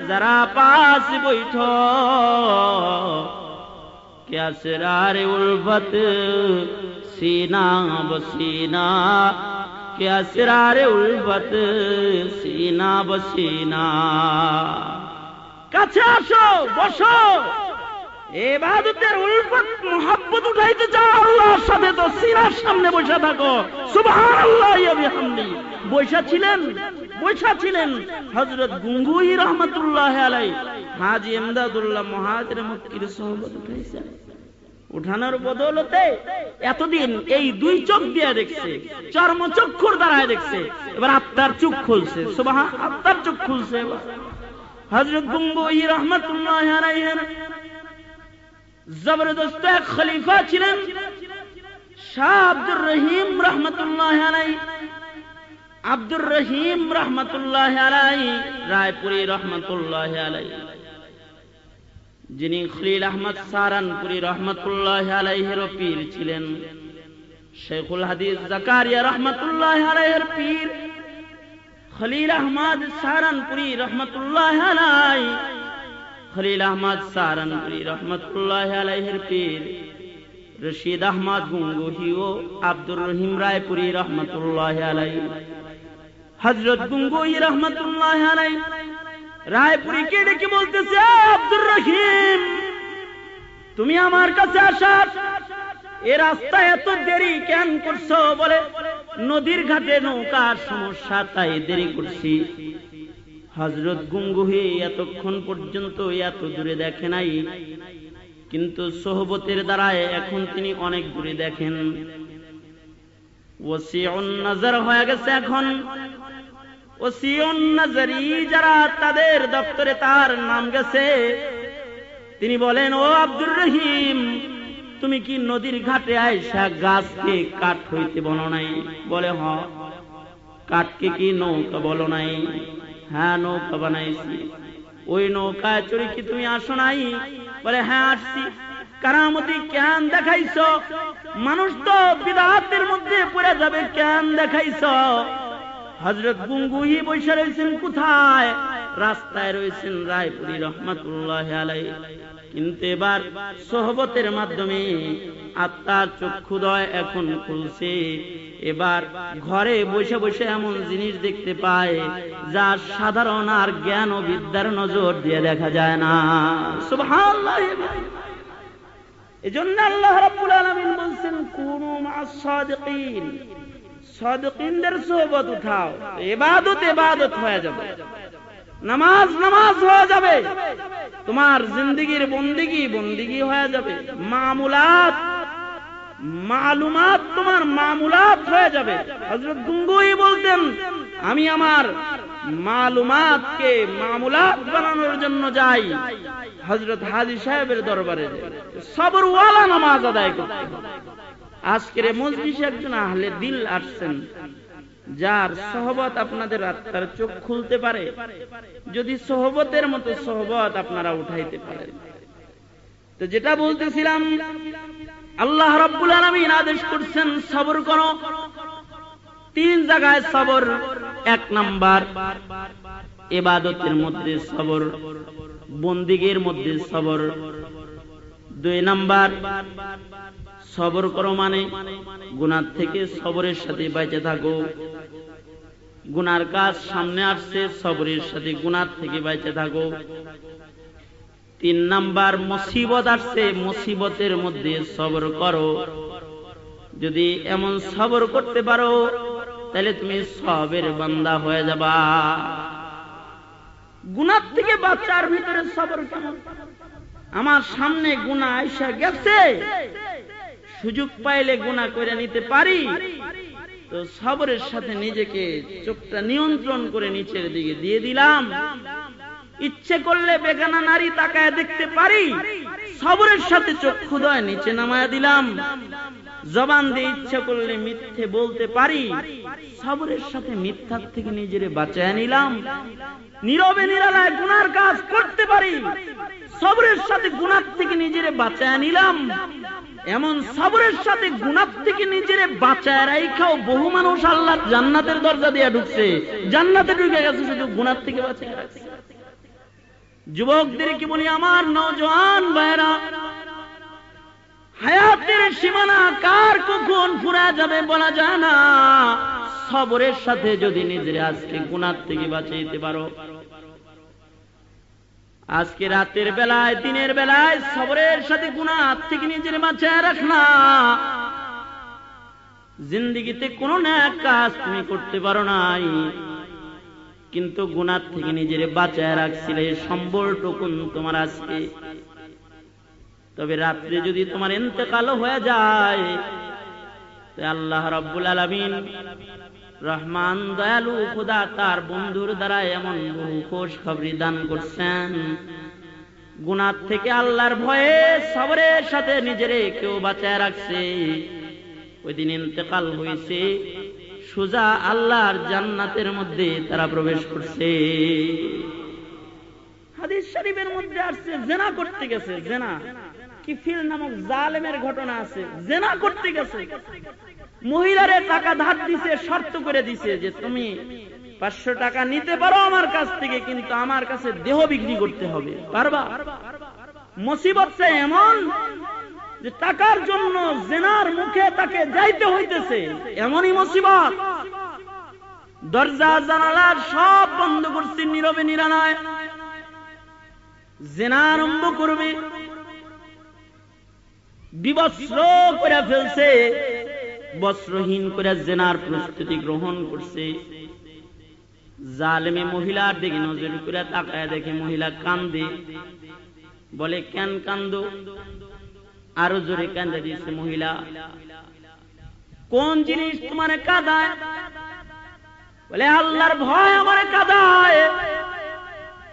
ذرا پاس بیٹھو۔ کیا سرار الفت सीना बसीना क्या सिरार उल्फत सीना बसीना কাছে আসো বসো এবাদতের উল্ফত মোহাব্বত উঠাইতে চাও আল্লাহর সাথে তো সিনার সামনে বসে থাকো সুবহানাল্লাহ বিহামদি বৈশা ছিলেন বৈশা ছিলেন হযরত গুঙ্গুই রহমাতুল্লাহ আলাই হাজি এমদাদুল্লাহ মহাজের মক্কির সহবত উঠাইছে উঠানোর বদলতে এতদিন এই দুই চোখ দিয়ে দেখছে, চর্ম চক্ষুর দ্বারায় দেখছে, এবার আত্মার চোখ খুলছে। আত্মার চোখ খুলছে রহমতুল্লাহ জবরদস্ত এক খলিফা ছিলেন, শাহ আব্দুর রহিম রহমতুল্লাহ আলাই আব্দুর রহিম রহমতুল্লাহ আলাই রায়পুরী রহমতুল্লাহ আলাই যিনি খলিল আহমদ সারানপুরি রহমতুল্লাহ আলাইহের পীর ছিলেন। শেখুল হাদিস জাকারিয়া রহমতুল্লাহ আলাইহের পীর। খলিল আহমদ সারানপুরি রহমতুল্লাহ আলাই। খলিল আহমদ সারানপুরি রহমতুল্লাহ আলাইহের পীর। রশিদ আহমদ গুঙ্গুহি ও আব্দুর রহিম রায়পুরি রহমতুল্লাহ আলাই। হজরত গুঙ্গুহি রহমতুল্লাহ আলাই রায়পুরীকে ডেকে বলতেছে, আব্দুর রহিম, তুমি আমার কাছে আসার এ রাস্তা এত দেরি কেন করছ? বলে, নদীর ঘাটে নৌকার সমস্যা, তাই দেরি করছি। হজরত গুঙ্গুহি এতক্ষণ পর্যন্ত এত দূরে দেখে নাই, কিন্তু সোহবতের দ্বারায় এখন তিনি অনেক দূরে দেখেন। ওসিউন নজর হয়ে গেছে এখন। যারা তাদের দপ্তরে তার নাম গেছে, তিনি বলেন, ও আব্দুর রহিম, তুমি কি নদীর ঘাটে আয়সা গাছকে কাঠ হইতে বলো নাই? বলে, হ। কাঠকে কি নৌকা বলো নাই? হ্যাঁ নৌকা বানাইছি। ওই নৌকায় চড়ি কি তুমি আসো নাই? বলে হ্যাঁ আসছি। কারামতি কেন দেখাইছ? মানুষ তো বিদাতের মধ্যে পড়ে যাবে, কেন দেখাইছ? হজরত গুঙ্গুহি বৈশা রয়েছেন কোথায়? রাস্তায় রয়েছেন রায়পুরি রহমতুল্লাহ আলাই কিন্তু এবার সোহবতের মাধ্যমে আত্মার চক্ষুদয় এখন খুলছে। এবার ঘরে বসে বসে এমন জিনিস দেখতে পায় যা সাধারণ আর জ্ঞান ও বিদ্যার নজর দিয়ে দেখা যায় না। এজন্য আল্লাহ রাব্বুল আলামিন বলছেন, কুনু মা'আস সাদিকিন সাদিকিনদের সোহবত উঠাও। ইবাদত ইবাদত হয়ে যাবে। নামাজ নামাজ হয়ে যাবে। তোমার জিন্দগির বন্দিগি বন্দিগি হয়ে যাবে। মামুলাত, মালুমাত তোমার মামুলাত হয়ে যাবে। হজরত গুঙ্গুই বলতেন, আমি আমার মালুমাতকে মামুলাত বানানোর জন্য যাই। হজরত হাজি সাহেবের দরবারে সবর ওয়ালা নামাজ আদায় করতে আজকের মজলিসে একজন আহলে দিল আসছেন, যার সহবত আপনাদের আত্মার চোখ খুলতে পারে, যদি সহবতের মতো সহবত আপনারা উঠাইতে পারেন। তো যেটা বলতেছিলাম, আল্লাহ রব্বুল আলমিন আদেশ করছেন, সবর করো। তিন জায়গায় সবর, এক নাম্বার এবাদতের মধ্যে সবর, বন্দিগের মধ্যে সবর। দুই নাম্বার সবর করো মানে? গুনার থেকে সবরের সাথে বেঁচে থাকো। গুনার কাজ সামনে আসছে, সবরের সাথে গুনার থেকে বেঁচে থাকো। তিন নাম্বার, মুসিবত আসছে, মুসিবতের মধ্যে সবর করো। যদি এমন সবর করতে পারো, তাহলে তুমি সবের বান্দা হয়ে যাবা। গুনার থেকে বাচ্চার ভিতরে সবর কেমন? আমার সামনে গুণা আইসা গেছে। সুযোগ পাইলে গুণা করে নিতে পারি। তো সবরের সাথে নিজেকে চোখটা নিয়ন্ত্রণ করে নিচের দিকে দিয়ে দিলাম। ইচ্ছে করলে বেগানা নারী তাকায় দেখতে পারি। সবরের সাথে চক্ষুদয় নিচে নামায় দিলাম। জবান দিয়ে ইচ্ছা করলে মিথ্যে বলতে পারি। সবরের সাথে মিথ্যার থেকে নিজের বাঁচায় নিলাম। নীরবে, নিরালায় গুনার কাজ করতে পারি। সবরের সাথে গুনার থেকে নিজের বাঁচায় নিলাম। এমন সবরের সাথে গুনার থেকে নিজের বাঁচায় রাইখাও বহু মানুষ আল্লাহ জান্নাতের দরজা দিয়ে ঢুকছে। জান্নাতে ঢুকে গেছে, শুধু গুনার থেকে বাঁচায় রাখছে। যুবকদের কি বলি, আমার নৌজওয়ান ভাইরা হায়াতের সীমানা কার কখন ফুরা যাবে বলা যায় না। সবরের সাথে যদি নিজের আজকে গুনার থেকে বাঁচাইতে পারো। আজকে রাতের বেলায়, দিনের বেলায় সবরের সাথে গুনার থেকে নিজের বাঁচায় রাখ না। জিন্দিগিতে কোন ন্যাক কাজ তুমি করতে পারো নাই। কিন্তু গুণার থেকে নিজের বাঁচায় রাখছিলে সম্বল টুকুন তোমার আজকে। তবে রাত্রে যদি তোমার এতেকালও হয়ে যায় আল্লাহ রব্বুল আলমিন রহমান দয়ালু খুদা তার বন্ধুর দ্বারা এমন বহু খোঁজ খবরি দান করছেন। গুনার থেকে আল্লাহর ভয়ে সবরের সাথে নিজেরে কেউ বাঁচায় রাখছে। ওই দিন ইন্তেকাল হয়েছে সোজা আল্লাহর জান্নাতের মধ্যে তারা প্রবেশ করছে। হাদিস শরীফের মধ্যে আসছে, জেনা করতে গেছে, জেনা। নামক জালেমের ঘটনা আছে, জেনা করতে গেছে। মহিলারে টাকা ধার দিছে, শর্ত করে দিছে যে তুমি পাঁচশো টাকা নিতে পারো আমার কাছ থেকে, কিন্তু আমার কাছে দেহ বিক্রি করতে হবে। পারবা? মুসিবত এমন যে টাকার জন্য জেনার মুখে তাকে যাইতে হইতেছে, এমনই মুসিবত। দরজা জানালার সব বন্ধ করছে, নীরবে নিরানায় জেনা আরম্ভ করবে। করে ফেলছে, বস্ত্রহীন করে জেনার প্রস্তুতি গ্রহণ করছে। জালেমে মহিলার দিকে নজর করে তাকায় দেখে মহিলা কান্দে। বলে, কেন কান্দ? আরও জোরে কান্দে দিয়েছে মহিলা। কোন জিনিস তোমার কাদায়? বলে, আল্লাহর ভয় আমার কাদায়।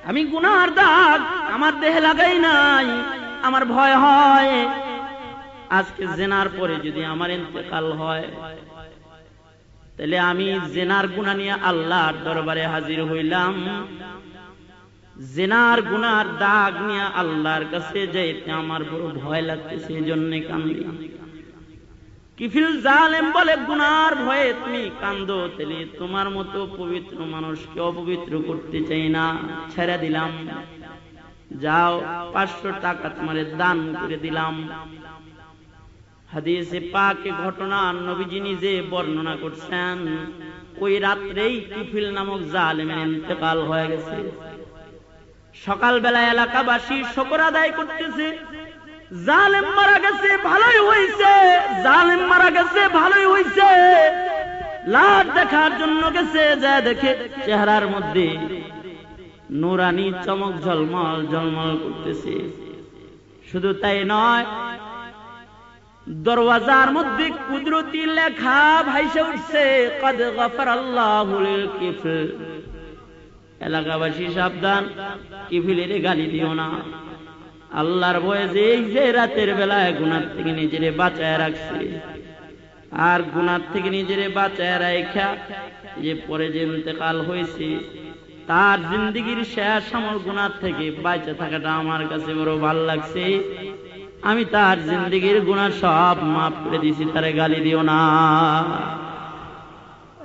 আমি গুনার দাগ আমার দেহে লাগাই নাই, আমার ভয় হয়। আজকে জেনার পরে যদি আমার ইন্তেকাল হয়, তাহলে আমি জেনার গুণা নিয়ে আল্লাহর দরবারে হাজির হইলাম। জেনার গুনার দাগ নিয়ে আল্লাহর কাছে যাইতে আমার বড় ভয় লাগতেছে, এই জন্য কান্দি। কিফিল জালেম বলে, গুনার ভয়ে তুমি কান্দো তেলে তোমার মতো পবিত্র মানুষকে অপবিত্র করতে চাই না। ছেড়ে দিলাম। যাও, পাঁচশো টাকা তোমার দান করে দিলাম। হাদিসে পাকে ঘটনা নবীজি নিজে বর্ণনা করছেন, ওই রাত্রেই কিফিল নামক জালেমের ইন্তেকাল হয়ে গেছে। সকালবেলা এলাকাবাসী শকর আদায় করতেছে, জালেম মারা গেছে, ভালোই হইছে, জালেম মারা গেছে, ভালোই হইছে। লাশ দেখার জন্য গেছে যা দেখে চেহারার মধ্যে নুরানি চমক ঝলমল ঝলমল করতেছে। শুধু তাই নয় দরওয়াজার মধ্যে কুদরতি লেখা ভাইসে উঠছে, কদ গফর আল্লাহ এলাকাবাসী, সাবধান, কিফিলের গালি দিও না। আল্লাহর বয়ে যে রাতের বেলায় গুনার থেকে নিজেরে বাঁচায় রাখছে, আর গুনার থেকে নিজেরে বাঁচায় রাখা যে পরে যে ইন্তেকাল হয়েছে, তার জিন্দগির শেষ আমল গুনার থেকে বাঁচে থাকাটা আমার কাছে বড় ভালো লাগছে। আমি তার জিন্দগির গুণা সব মাফ করে দিছি তারে গালি দিও না।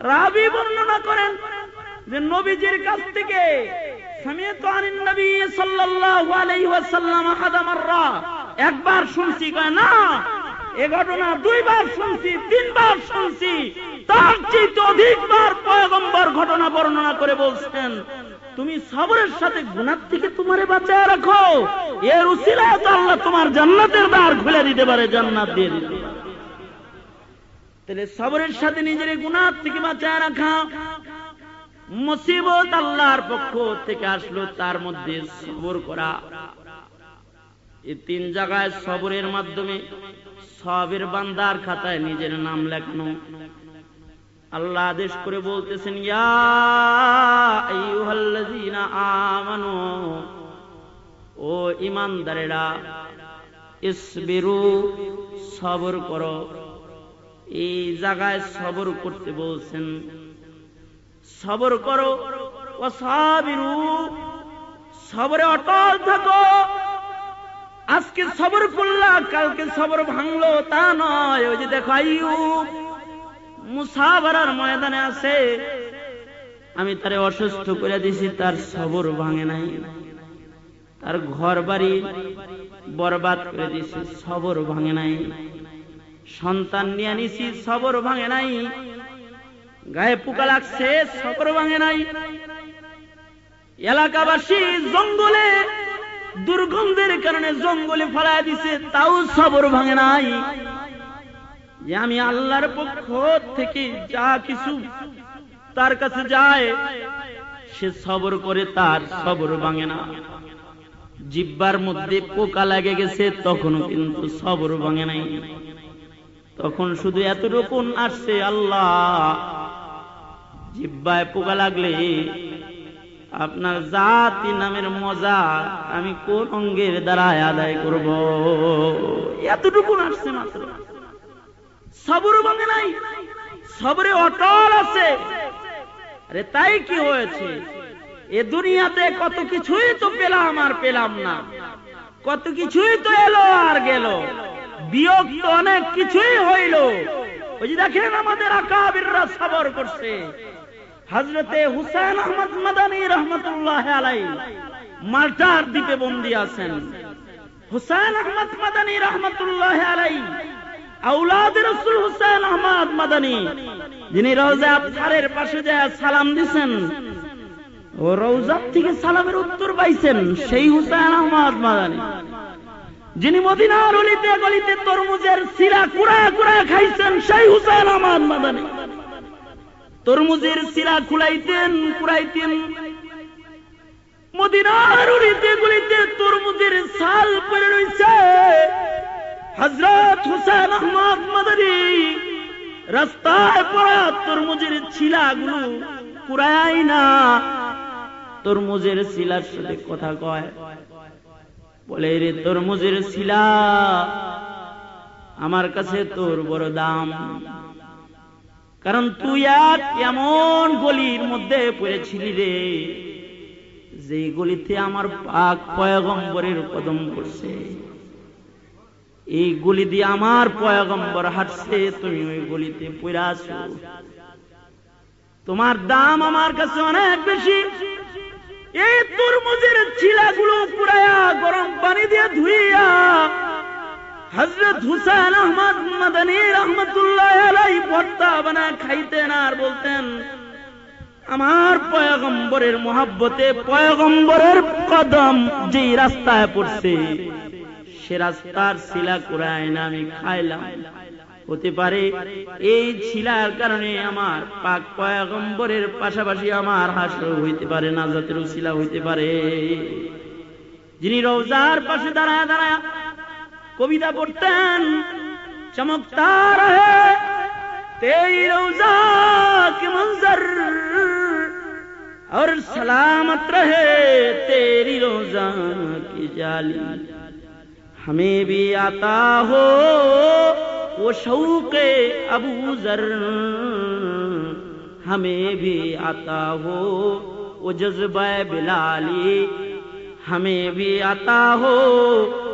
রাবি বর্ণনা করেন যে নবীজির কাছ থেকে একবার শুনছি, কয়, না, এ ঘটনা দুইবার শুনছি, তিনবার শুনছি। তার চেয়ে অধিকবার পয়গম্বর ঘটনা বর্ণনা করে বলছেন তুমি সবরের সাথে গুনার থেকে তোমারে বাঁচায় রাখো। এর উসিলায় তো আল্লাহ তোমার জান্নাতের দ্বার খুলে দিতে পারে, জান্নাত দিয়ে দিতে তাহলে সবরের সাথে নিজের গুনার থেকে বাঁচায় রাখা। মুসিবত আল্লাহর পক্ষ থেকে আসলো, তার মধ্যে সবর করা। এই তিন জায়গায় সবরের মাধ্যমে সবের বান্দার খাতায় নিজের নাম লেখানো। আল্লাহ আদেশ করে বলতেছেন আমানো, ও ইমানদারেরা ইসবিরু সবর করো। এই জায়গায় সবর করতে বলছেন, সবর করো ও সাবিরু অটল থাকো। আজকে সবর করলা, কালকে সবর ভাঙলো, তা নয়, ওই যে দেখো আইয়ুব মুসাবারার ময়দানে আছে। আমি তারে অসুস্থ করে দিছি, তার সবর ভাঙে নাই। তার ঘর বাড়ি বরবাদ করে দিছি, সবর ভাঙে নাই। সন্তান নিয়ে নিছি, সবর ভাঙে নাই। গায়ে পোকা লাগছে, সবর ভাঙে নাই। এলাকাবাসী জঙ্গলে, দুর্গন্ধের কারণে জঙ্গলে ফেলায় দিছে, তাও সবর ভাঙে নাই। যে আমি আল্লাহর পক্ষ থেকে যা কিছু তার কাছে যায়, সে সবর করে তার সবর ভাঙে না। জিব্বার মধ্যে পোকা লাগে গেছে, তখনও কিন্তু সবর ভাঙে নাই। তখন শুধু এতটুকু আসছে আল্লাহ, জিব্বায় পোকা লাগলে আপনার জাতি নামের মজা আমি কোন অঙ্গের দ্বারা আদায় করব? এতটুকু আসছে মাত্র। সবর ভাঙে নাই, সবরে অটল আছে। আরে তাই কি হয়েছে? এ দুনিয়াতে কত কিছুই তো পেলাম আর পেলাম না। কত কিছুই তো এলো আর গেল। বিয়োগ তো অনেক কিছুই হইল। ওই যে দেখেন আমাদের আকাবিররা সবর করছে। হজরতে হুসেন আহমদ মাদানী রহমতুল্লাহ আলাই মাল্টার দ্বীপে বন্দী আছেন। হুসেন আহমদ মাদানী রহমতুল্লাহ আলাই সেই হুসেন আহমদ মাদানী। তরমুজের সিরা কুড়া কুড়া খাইছেন সেই হুসেন আহমদ মাদানী। তরমুজের সিরা খুলাইতেন কুড়াইতেন। মদিনার গলিতে তরমুজের সাল পরে রয়েছে হজরত হুসেন আহমদ মাদানী রাস্তায় পড়া তরমুজের ছিলাগুলো কুড়াই না। তরমুজের শিলার সাথে কথা কয়, বলে, রে তরমুজের শিলা, আমার কাছে তোর বড় দাম। কারণ তুই এক এমন গলির মধ্যে পড়েছিলি রে যে গলিতে আমার পাক পয়গম্বরের কদম পড়ছে। এই গলি দিয়ে আমার পয়গম্বর হাঁটছে, তুমি ওই গলিতে পড়ে তোমার দাম আমার কাছে অনেক বেশি। এই তরমুজের ছিলাগুলো পুরায়া গরম পানি দিয়ে ধুইয়া হজরত হুসেন আহমদ মাদানী রহমতুল্লাহ আলাই ভর্তা বানায় খাইতেন আর বলতেন, আমার পয়গম্বরের মোহাব্বতে পয়গম্বরের কদম যেই রাস্তায় পড়ছে সে রাস্তার শিলা কুড়ায় না আমি খাইলাম হতে পারে এই ছিলার কারণে আমার পাক পয়গম্বরের পাশাপাশি আমার হাসর হইতে পারে নাজাতের শিলা হইতে পারে যিনি রোজার পাশে দাঁড়ায় দাঁড়ায় কবিতা পড়তেন চমকতার হে তেরি রোজা के मंजर और सलामत रहे तेरी रोजा की जाली हमें भी आता हो वो शौक अबू जर हमें भी आता हो वो जज्बा बिलाली हमें भी आता हो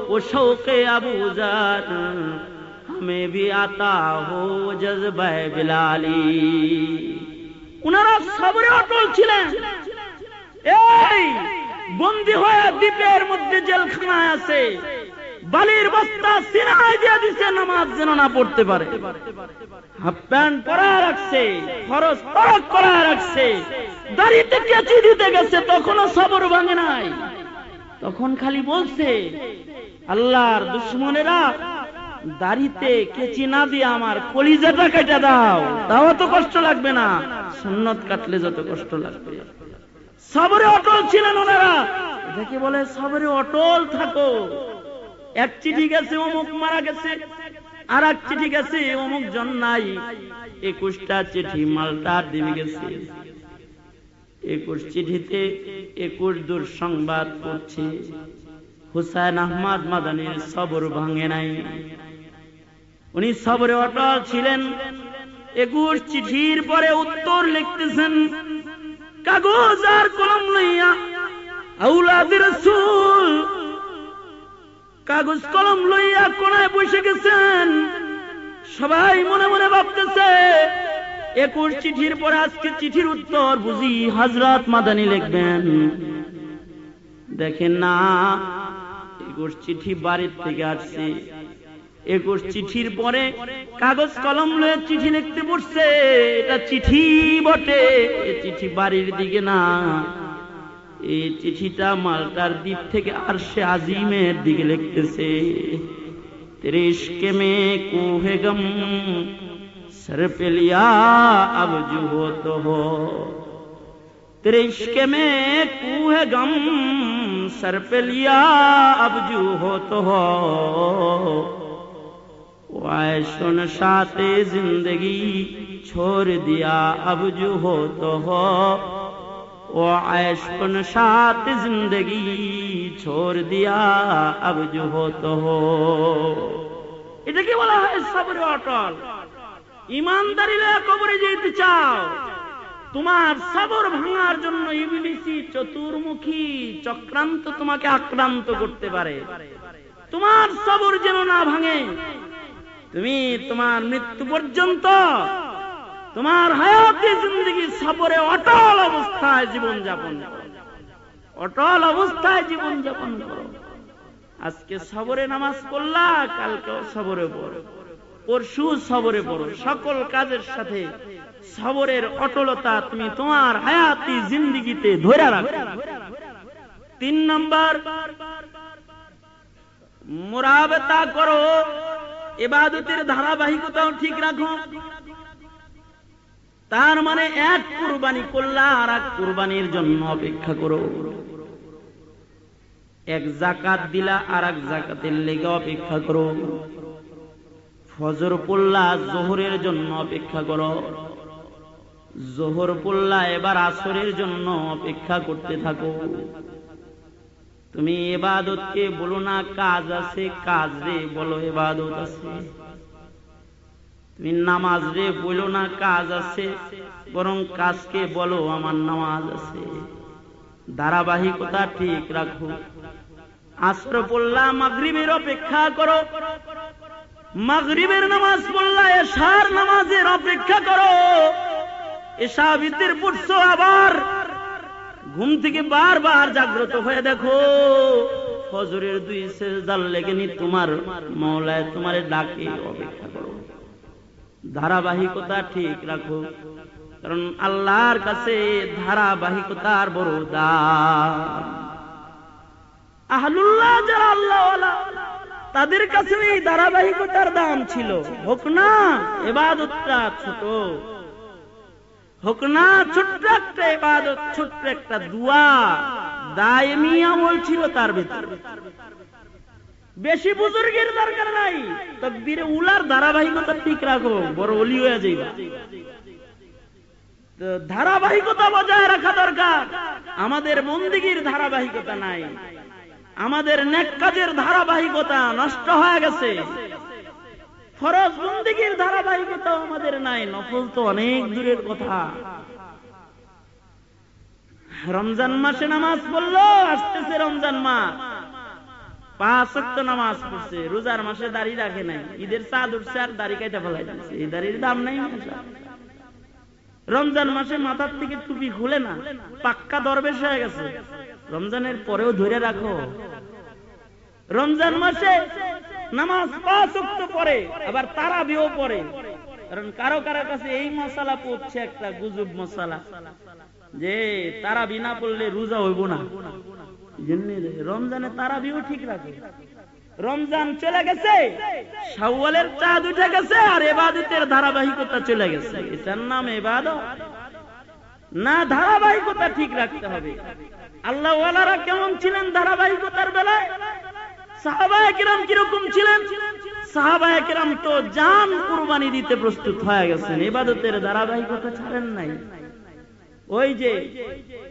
वो शौक अबू जर हमें भी आता हो जज्बा बिलाली উনারা সবরে অটল ছিলেন এই বন্দি হয়ে দ্বীপের মধ্যে জেলখানায় আছে বালির বস্তা সিনায় দিয়ে দিছে, নামাজ যেন না পড়তে পারে। হাফ প্যান্ট পরা রাখছে খরচ তরক করা রাখছে। দাড়িতে কেচি দিতে গেছে, তখনও সবর ভাঙে নাই। তখন খালি বলছে, আল্লাহর দুশ্মনেরা, দাড়িতে কেচি না দিয়ে আমার কলিজাটা কেটে দাও। তাও তো কষ্ট লাগবে না, সুন্নত কাটলে যত কষ্ট লাগবে। সবরে অটল ছিলেন ওনারা। এটাকে বলে, সবরে অটল থাকো। এক চিঠি গেছে, অমুক মারা গেছে আর এক চিঠি গেছে, অমুক জন নাই। একুশটা চিঠি মালটার দিবে গেছে। একুশ চিঠিতে একুশ দূর সংবাদ করছে হুসাইন আহমদ মাদানির সবর ভাঙে নাই। উনি সবরে অটল ছিলেন। একুশ চিঠির পরে উত্তর লিখতেছেন, কাগজ আর কলম লইয়া আউলাদের রসুল কাগজ কলম লইয়া কোনায় বসে গেছেন? সবাই মনে মনে ভাবতেছে, একুশ চিঠির পরে আজকে চিঠির উত্তর বুঝি হজরত মাদানি লিখবেন। দেখেন না, একুশ চিঠি বাড়ির থেকে আসছে। একুশ চিঠির পরে কাগজ কলম লয়ে চিঠি লিখতে পড়ছে এটা চিঠি বটে চিঠি বাড়ির দিকে না। এই চিঠিটা মালটার দ্বীপ থেকে আর সে আজিমের দিকে লিখতেছে। میں کوہ غم سر لیا اب ہو تو ہو ترشق میں کوہ غم لیا اب ہو تو ہو عیش و زندگی چھوڑ دیا ہو تو ہو वो ऐशो नशात जिंदगी छोड़ दिया अब जो हो तो हो এটাকে বলা হয় সবরে অটল ইমানদারি কবরে যেতে চাও তোমার সবর ভাঙার জন্য ইবলিসি চতুর্মুখী চক্রান্ত তোমাকে আক্রান্ত করতে পারে তোমার সবর যেন না ভাঙে তুমি তোমার মৃত্যু পর্যন্ত তোমার হায়াতি জিন্দগি সবরে অটল অবস্থায় জীবন যাপন অটল অবস্থায় জীবন যাপন করো। আজকে সবরে নামাজ পড়লা কালকে সবরে পড়ো। পরশু সবরে পড়ো। সকল কাজের সাথে সবরের অটলতা তুমি তোমার হায়াতি জিন্দিগিতে ধরে রাখো। তিন নম্বর, মোরাবেতা করো। এবাদতের ধারাবাহিকতাও ঠিক রাখো। তার মানে এক কুরবানি করলা আর এক কুরবানির জন্য অপেক্ষা করো। এক জাকাত দিলা আর এক জাকাতের লেগে অপেক্ষা করো। ফজর পড়লা জোহরের জন্য অপেক্ষা করো। জোহর পড়লা এবার আসরের জন্য অপেক্ষা করতে থাকো। তুমি এবাদতকে বলো না, কাজ আছে, কাজ রে বলো, এবাদত আছে। তুমি নামাজ রে বলো না কাজ আছে, বরং কাজকে বলো আমার নামাজ আছে। ধারাবাহিকতা ঠিক রাখো। আসর পড়লা, মাগরিবের অপেক্ষা করো। মাগরিবের নামাজ পড়লা, এশার নামাজের অপেক্ষা করো। এশা ভিতর পড়ছো আবার। ঘুম থেকে বারবার জাগ্রত হয়ে দেখো, ফজরের দুই সেজদার লেগেনি তোমার মৌলায় তোমার ডাকে অপেক্ষা করো। ধারাবাহিকতা ঠিক রাখো। কারণ আল্লাহর কাছে ধারাবাহিকতার বড় দাম আহলুল্লাহ যারা আল্লাহ তাদের কাছে এই ধারাবাহিকতার দাম ছিল। হোক না এবাদতটা ছোট, হোক না ছোট্ট একটা এবাদত, ছোট্ট একটা দুয়া, দায়মি আমল ছিল তার ভিতরে। বেশি বুজুর্গের দরকার নাই। তকবীরে উলার ধারাবাহিকতা ঠিক রাখো, বড় অলি হয়ে যাইবা। ধারাবাহিকতা বজায় রাখা দরকার। আমাদের মন্দিগির ধারাবাহিকতা নাই। আমাদের নেক কাজের ধারাবাহিকতা নষ্ট হয়ে গেছে। ফরজ বন্দিগির ধারাবাহিকতা আমাদের নাই, নফল তো অনেক দূরের কথা। রমজান মাসে নামাজ পড়ল, আসতেছে রমজান মাস। নামাজ পড়ছে, রোজার মাসে রাখে নাই। ঈদের চাঁদ উঠছে আর কাইটা ফেলাই দিচ্ছে এই দাম নাই রমজান মাসে মাথার থেকে টুপি খুলে না, পাক্কা দরবেশ হয়ে গেছে। রমজানের পরেও ধরে রাখো। রমজান মাসে নামাজ পাঁচ অক্ট পরে আবার তারা বিও পরে কারণ কারও কারও কাছে এই মশালা পড়ছে একটা গুজব মশালা, যে তারা বিনা পড়লে রোজা হইব না। রমজানে তারা বিও ঠিক রাখে। রমজান চলে গেছে, শাওয়ালের চাঁদ উঠে গেছে, আর এবাদতের ধারাবাহিকতা চলে গেছে। এটার নাম এবাদ না, ধারাবাহিকতা ঠিক রাখতে হবে। আল্লাহ কেমন ছিলেন ধারাবাহিকতার বেলায়? কীরকম ছিলেন? সাহাবায় তো জান কুরবানি দিতে প্রস্তুত হয়ে গেছেন। এবাদতের ধারাবাহিকতা ছাড়েন নাই। ওই যে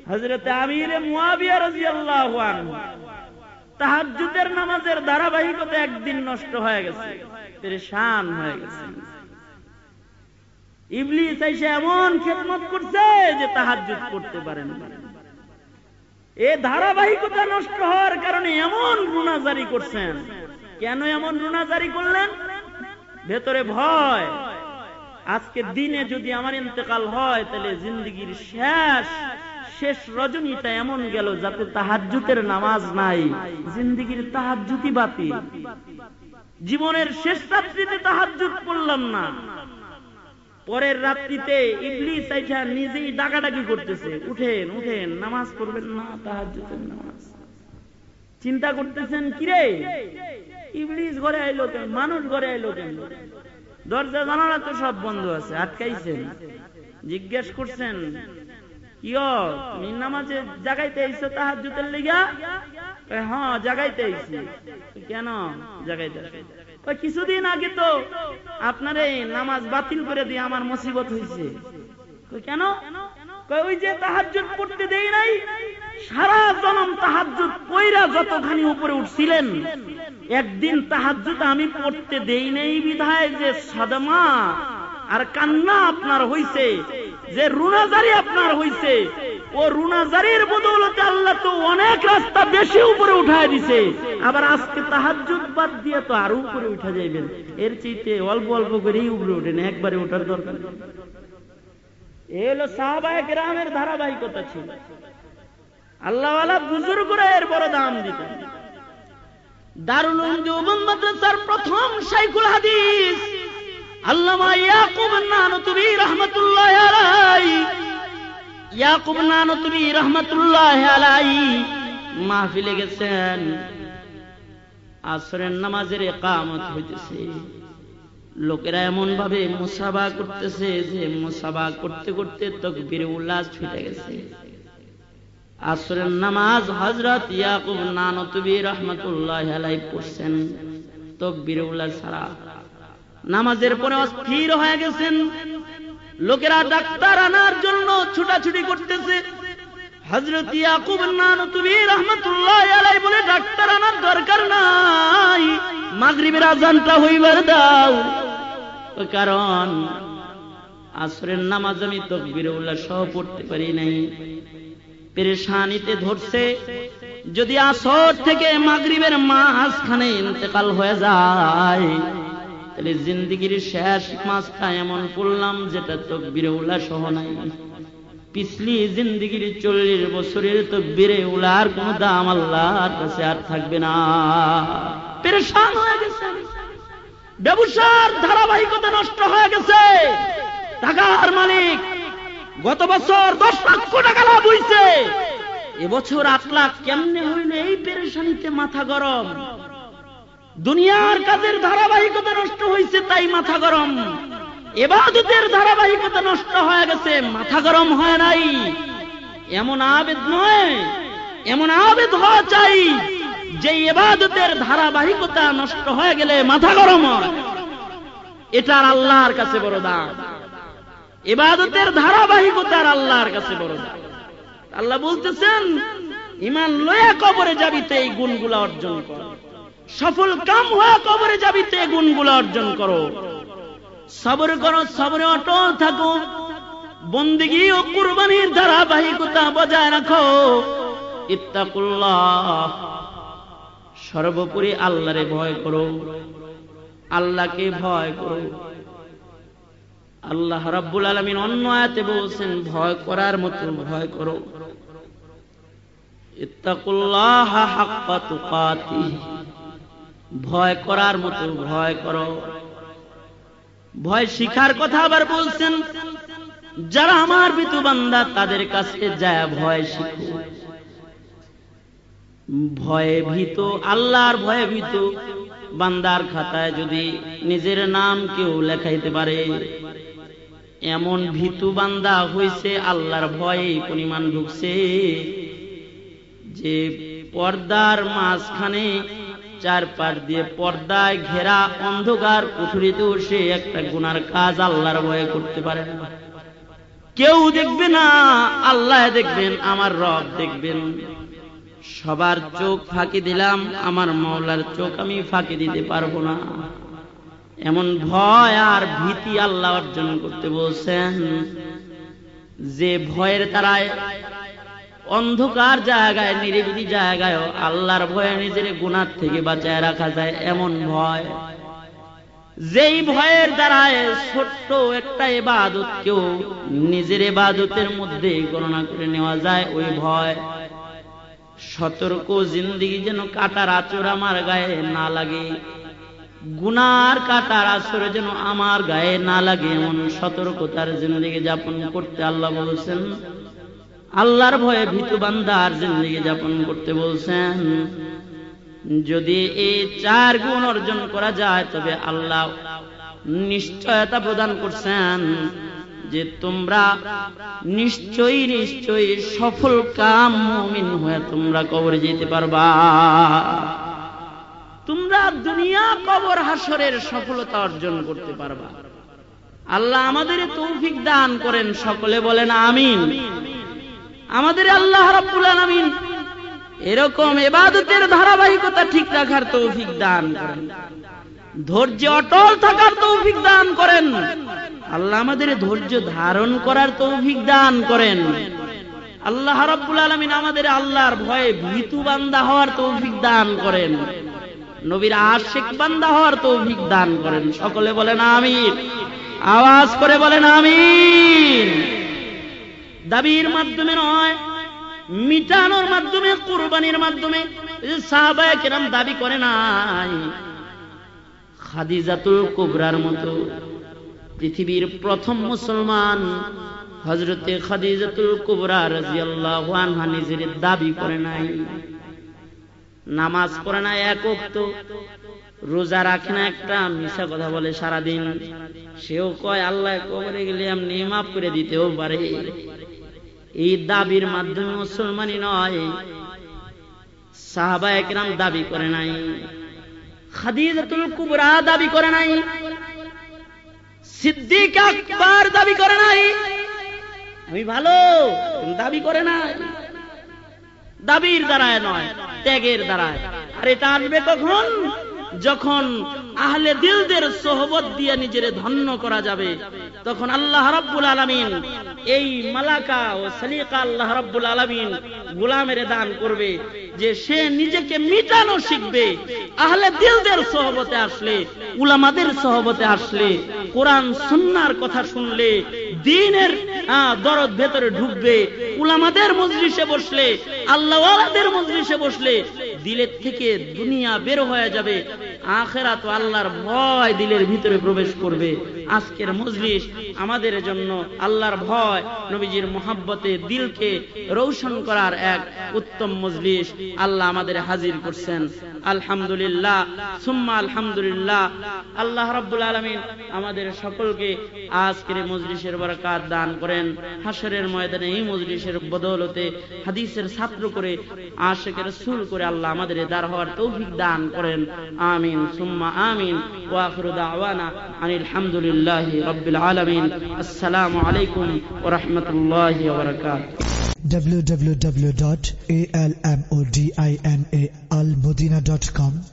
হজরতে আমিরে মুয়াবিয়া রাদিয়াল্লাহু আনহু, তাহাজ্জুদের নামাজের ধারাবাহিকতা একদিন নষ্ট হয়ে গেছে, পরেশান হয়ে গেছে। ইবলিস এসে এমন করছে যে তাহাজ্জুদ করতে এ ধারাবাহিকতা নষ্ট হওয়ার কারণে এমন রুনা জারি করছেন। কেন এমন রুনা জারি করলেন? ভেতরে ভয়। আজকে দিনে যদি আমার ইন্তেকাল হয়, তাহলে জিন্দগির শেষ শেষ রজনীটা এমন গেল যাতে তাহাজুতের নামাজ নাই, জিন্দগির তাহাজুতি বাতি জীবনের শেষ রাত্রিতে তাহাজুত করলাম না। পরের রাত্রিতে ইডলি চাইছা নিজেই ডাকাডাকি করতেছে, উঠেন উঠেন, নামাজ পড়বেন না তাহাজুতের নামাজ। চিন্তা করতেছেন, কিরে? ইবলিস ঘরে আইলো কেন? মানুষ ঘরে আইলো কেন? দরজা জানালা তো সব বন্ধ আছে, আটকাইছেন। জিজ্ঞেস করছেন জাগাইতে হ্যাঁ জাগাইতে কেন কিছুদিন আগে তো আপনার এই নামাজ বাতিল করে দিয়ে আমার কেন? ওই যে পড়তে নাই, সারা জনম তাহাজুদ পইরা যতখানি উপরে উঠছিলেন একদিন তাহাজুদ আমি পড়তে দেই নেই বিধায় যে সাদমা আর কান্না আপনার হইছে, যে রুনাজারি আপনার হইছে। ও রুনাজারির বদৌলতে আল্লাহ তো অনেক রাস্তা বেশি উপরে উঠায় দিছে। আবার আজকে তাহাজুদ বাদ দিয়ে তো আরও উপরে উঠা যাইবেন। এর চাইতে অল্প অল্প করেই উপরে উঠেন, একবারে ওঠার দরকার এ হলো সাহাবায় গ্রামের ধারাবাহিকতা ছিল। আল্লাহওয়ালা বুজুর্গরা এর বড় দাম দিতেন। আসরের নামাজের একামত হইতেছে। লোকেরা এমন ভাবে মুসাবা করতেছে যে মুসাবা করতে করতে তকবির উল্লাস ছুটে গেছে। আসরের নামাজ হজরত ইয়াকুব নানতবি রহমতুল্লাহ আলাই পড়ছেন। তকবির ছাড়া। নামাজের পরে অস্থির হয়ে গেছেন। লোকেরা ডাক্তার আনার জন্য ছুটাছুটি করতেছে। হজরত ইয়াকুব রহমতুল্লাহ আলাই বলে, ডাক্তার আনার দরকার নাই। মাগরিবের আজানটা হইবার দাও। কারণ, আসরের নামাজ আমি তকবির উল্লাহ সহ পড়তে পারি নাই। পেরেশানিতে ধরছে। যদি আসর থেকে মাগরিবের মাঝখানে ইন্তেকাল হয়ে যায়, তাহলে জিন্দিগির শেষ মাসটা এমন পড়লাম যেটা তো বিরৌলা সহ নাই। পিছলি জিন্দিগির চল্লিশ বছরের তো বেড়ে উলার কোন দাম আল্লাহর কাছে আর থাকবে না। পেরেশান হয়ে গেছে। ব্যবসার ধারাবাহিকতা নষ্ট হয়ে গেছে। টাকার মালিক গত বছর দশ লক্ষ টাকা লাভ হইছে। এবছর আট লাখ, কেমনে হইল এই পেরেশানিতে মাথা গরম? দুনিয়ার কাজের ধারাবাহিকতা নষ্ট হয়েছে তাই মাথা গরম। এবাদতের ধারাবাহিকতা নষ্ট হয়ে গেছে, মাথা গরম হয় নাই। এমন আবেদ নয়, এমন আবেদ হওয়া চাই যে এবাদতের ধারাবাহিকতা নষ্ট হয়ে গেলে মাথা গরম হয়। এটার আল্লাহর কাছে বড় দাম। এবাদতের ধারাবাহিকতার আল্লাহর কাছে বড় আল্লাহ বলতেছেন ইমান লয়া কবরে যাবিতে এই গুণগুলা অর্জন করো। সফল কাম হয়ে কবরে যাবিতে এই গুণগুলা অর্জন করো। সবর করো, সবরে অটল থাকো। বন্দিগি ও কুরবানির ধারাবাহিকতা বজায় রাখো। ইত্তাকুল্লাহ। সর্বোপরি আল্লাহরে ভয় করো। আল্লাহকে ভয় করো। আল্লাহ রাব্বুল আলামিন অন্য আয়াতে বলছেন, ভয় করার মতো ভয় করো। ভয় করার মতো ভয় করো। ভয় শিখার কথা আবার বলছেন, যারা আমার বিতু বান্দা, তাদের কাছে যায় ভয় শিখো। ভয়ে ভীত, আল্লাহর ভয়ে ভীত বান্দার খাতায় যদি নিজের নাম কেউ লেখাইতে পারে এমন ভীতু বান্দা হয়েছে আল্লাহর ভয়ে পরিমাণ ঢুকছে, যে পর্দার মাঝখানে চারপাশ দিয়ে পর্দায় ঘেরা অন্ধকার কুঠুরিতেও সে একটা গুনার কাজ আল্লাহর ভয়ে করতে পারে কেউ দেখবে না, আল্লাহ দেখবেন, আমার রব দেখবেন। সবার চোখ ফাঁকি দিলাম, আমার মৌলার চোখ আমি ফাঁকি দিতে পারব না। এমন ভয় আর ভীতি আল্লাহ অর্জন করতে বলছেন যে ভয়ের তারায় অন্ধকার জায়গায়, নিরিবিলি জায়গায় আল্লাহর ভয়ে নিজের গুণার থেকে বাঁচায় রাখা যায় এমন ভয়। যেই ভয়ের দ্বারায় ছোট্ট একটা এবাদত কেউ নিজের এবাদতের মধ্যে গণনা করে নেওয়া যায়, ওই ভয়। সতর্ক জিন্দিগি যেন কাটার আচর আমার গায়ে না লাগে। গুনার কাটার আসর যেন আমার গায়ে না লাগে, এমন সতর্কতার জিন্দিগি যাপন করতে আল্লাহ বলছেন। আল্লাহর ভয়ে ভীতু বান্দার জিন্দিগি যাপন করতে বলছেন। যদি এই চার গুণ অর্জন করা যায়, তবে আল্লাহ নিশ্চয়তা প্রদান করছেন যে তোমরা নিশ্চয়ই নিশ্চয়ই সফল কাম মুমিন হয়ে তোমরা কবরে যেতে পারবা। তোমরা দুনিয়া কবর হাসরের সফলতা অর্জন করতে পারবা। আল্লাহ আমাদের তৌফিক দান করেন, সকলে বলেন আমিন। আমাদের আল্লাহ রাব্বুল আলামিন এরকম এবাদতের ধারাবাহিকতা ঠিক রাখার তৌফিক দান করেন। ধৈর্য অটল থাকার তৌফিক দান করেন। আল্লাহ আমাদের ধৈর্য ধারণ করার তৌফিক দান করেন। আল্লাহ রাব্বুল আলামিন আমাদের আল্লাহর ভয়ে ভীতু বান্দা হওয়ার তৌফিক দান করেন। নবীর আশেক বান্দা হওয়ার তৌফিক দান করেন। সকলে বলেন আমিন। আওয়াজ করে বলেন আমিন। দাবির মাধ্যমে নয়, মিটানোর মাধ্যমে, কোরবানির মাধ্যমে সাহাবায়ে দাবি করে নাই, খাদিজাতুল কুবরার মতো পৃথিবীর প্রথম মুসলমান হজরতে খাদিজাতুল কুবরা রাজিয়াল্লাহু নিজের দাবি করে নাই। নামাজ পড়ে না, এক অক্ত রোজা রাখে না একটা, মিশা কথা বলে সারাদিন। সেও কয়, আল্লাহ কবরে গেলে এমনি মাফ করে দিতেও পারে। এই দাবির মাধ্যমে মুসলমানই নয়। সাহাবা একরাম দাবি করে নাই। খাদিজাতুল কুবরা দাবি করে নাই। সিদ্দিক আকবর দাবি করে নাই। আমি ভালো দাবি করে নাই। দাবির দ্বারায় নয় ত্যাগের দ্বারায়। আর এটা আসবে কখন? যখন আহলে দিলদের সোহবত দিয়ে নিজের ধন্য করা যাবে, তখন আল্লাহ রব্বুল আলমিন এই মালাকা ও সালিকা আল্লাহ রব্বুল আলমিন গোলামের দান করবে যে সে নিজেকে মিটানো শিখবে। আহলে দিলদের সহবতে আসলে, উলামাদের সহবতে আসলে, কোরআন সুন্নার কথা শুনলে দিনের দরদ ভেতরে ঢুকবে। উলামাদের মজলিসে বসলে, আল্লাহওয়ালাদের মজলিসে বসলে দিলের থেকে দুনিয়া বের হয়ে যাবে। আখেরা তো আল্লাহর ভয় দিলের ভিতরে প্রবেশ করবে। আজকের মজলিস আমাদের জন্য আল্লাহর ভয়, নবীজির মোহাব্বতে দিলকে রৌশন করার এক উত্তম মজলিস। আল্লাহ আমাদের হাজির করছেন। আলহামদুলিল্লাহ, সুম্মা আলহামদুলিল্লাহ। আল্লাহ রাব্বুল আলামিন আমাদের সকলকে আজকের মজলিসের বরকাত দান করেন। হাসরের ময়দানে এই মজলিসের বদৌলতে হাদিসের ছাত্র করে আশেকের সুল করে আল্লাহ আমাদের দার হওয়ার তৌফিক দান করেন। আমিন সুম্মা আমিন ওয়া আখিরু দাওয়ানা আনিল হামদুলিল্লাহি রাব্বিল আলামিন আসসালামু আলাইকুম ওয়া রাহমাতুল্লাহি ওয়া বারাকাতুহু www.almodinaalmodina.com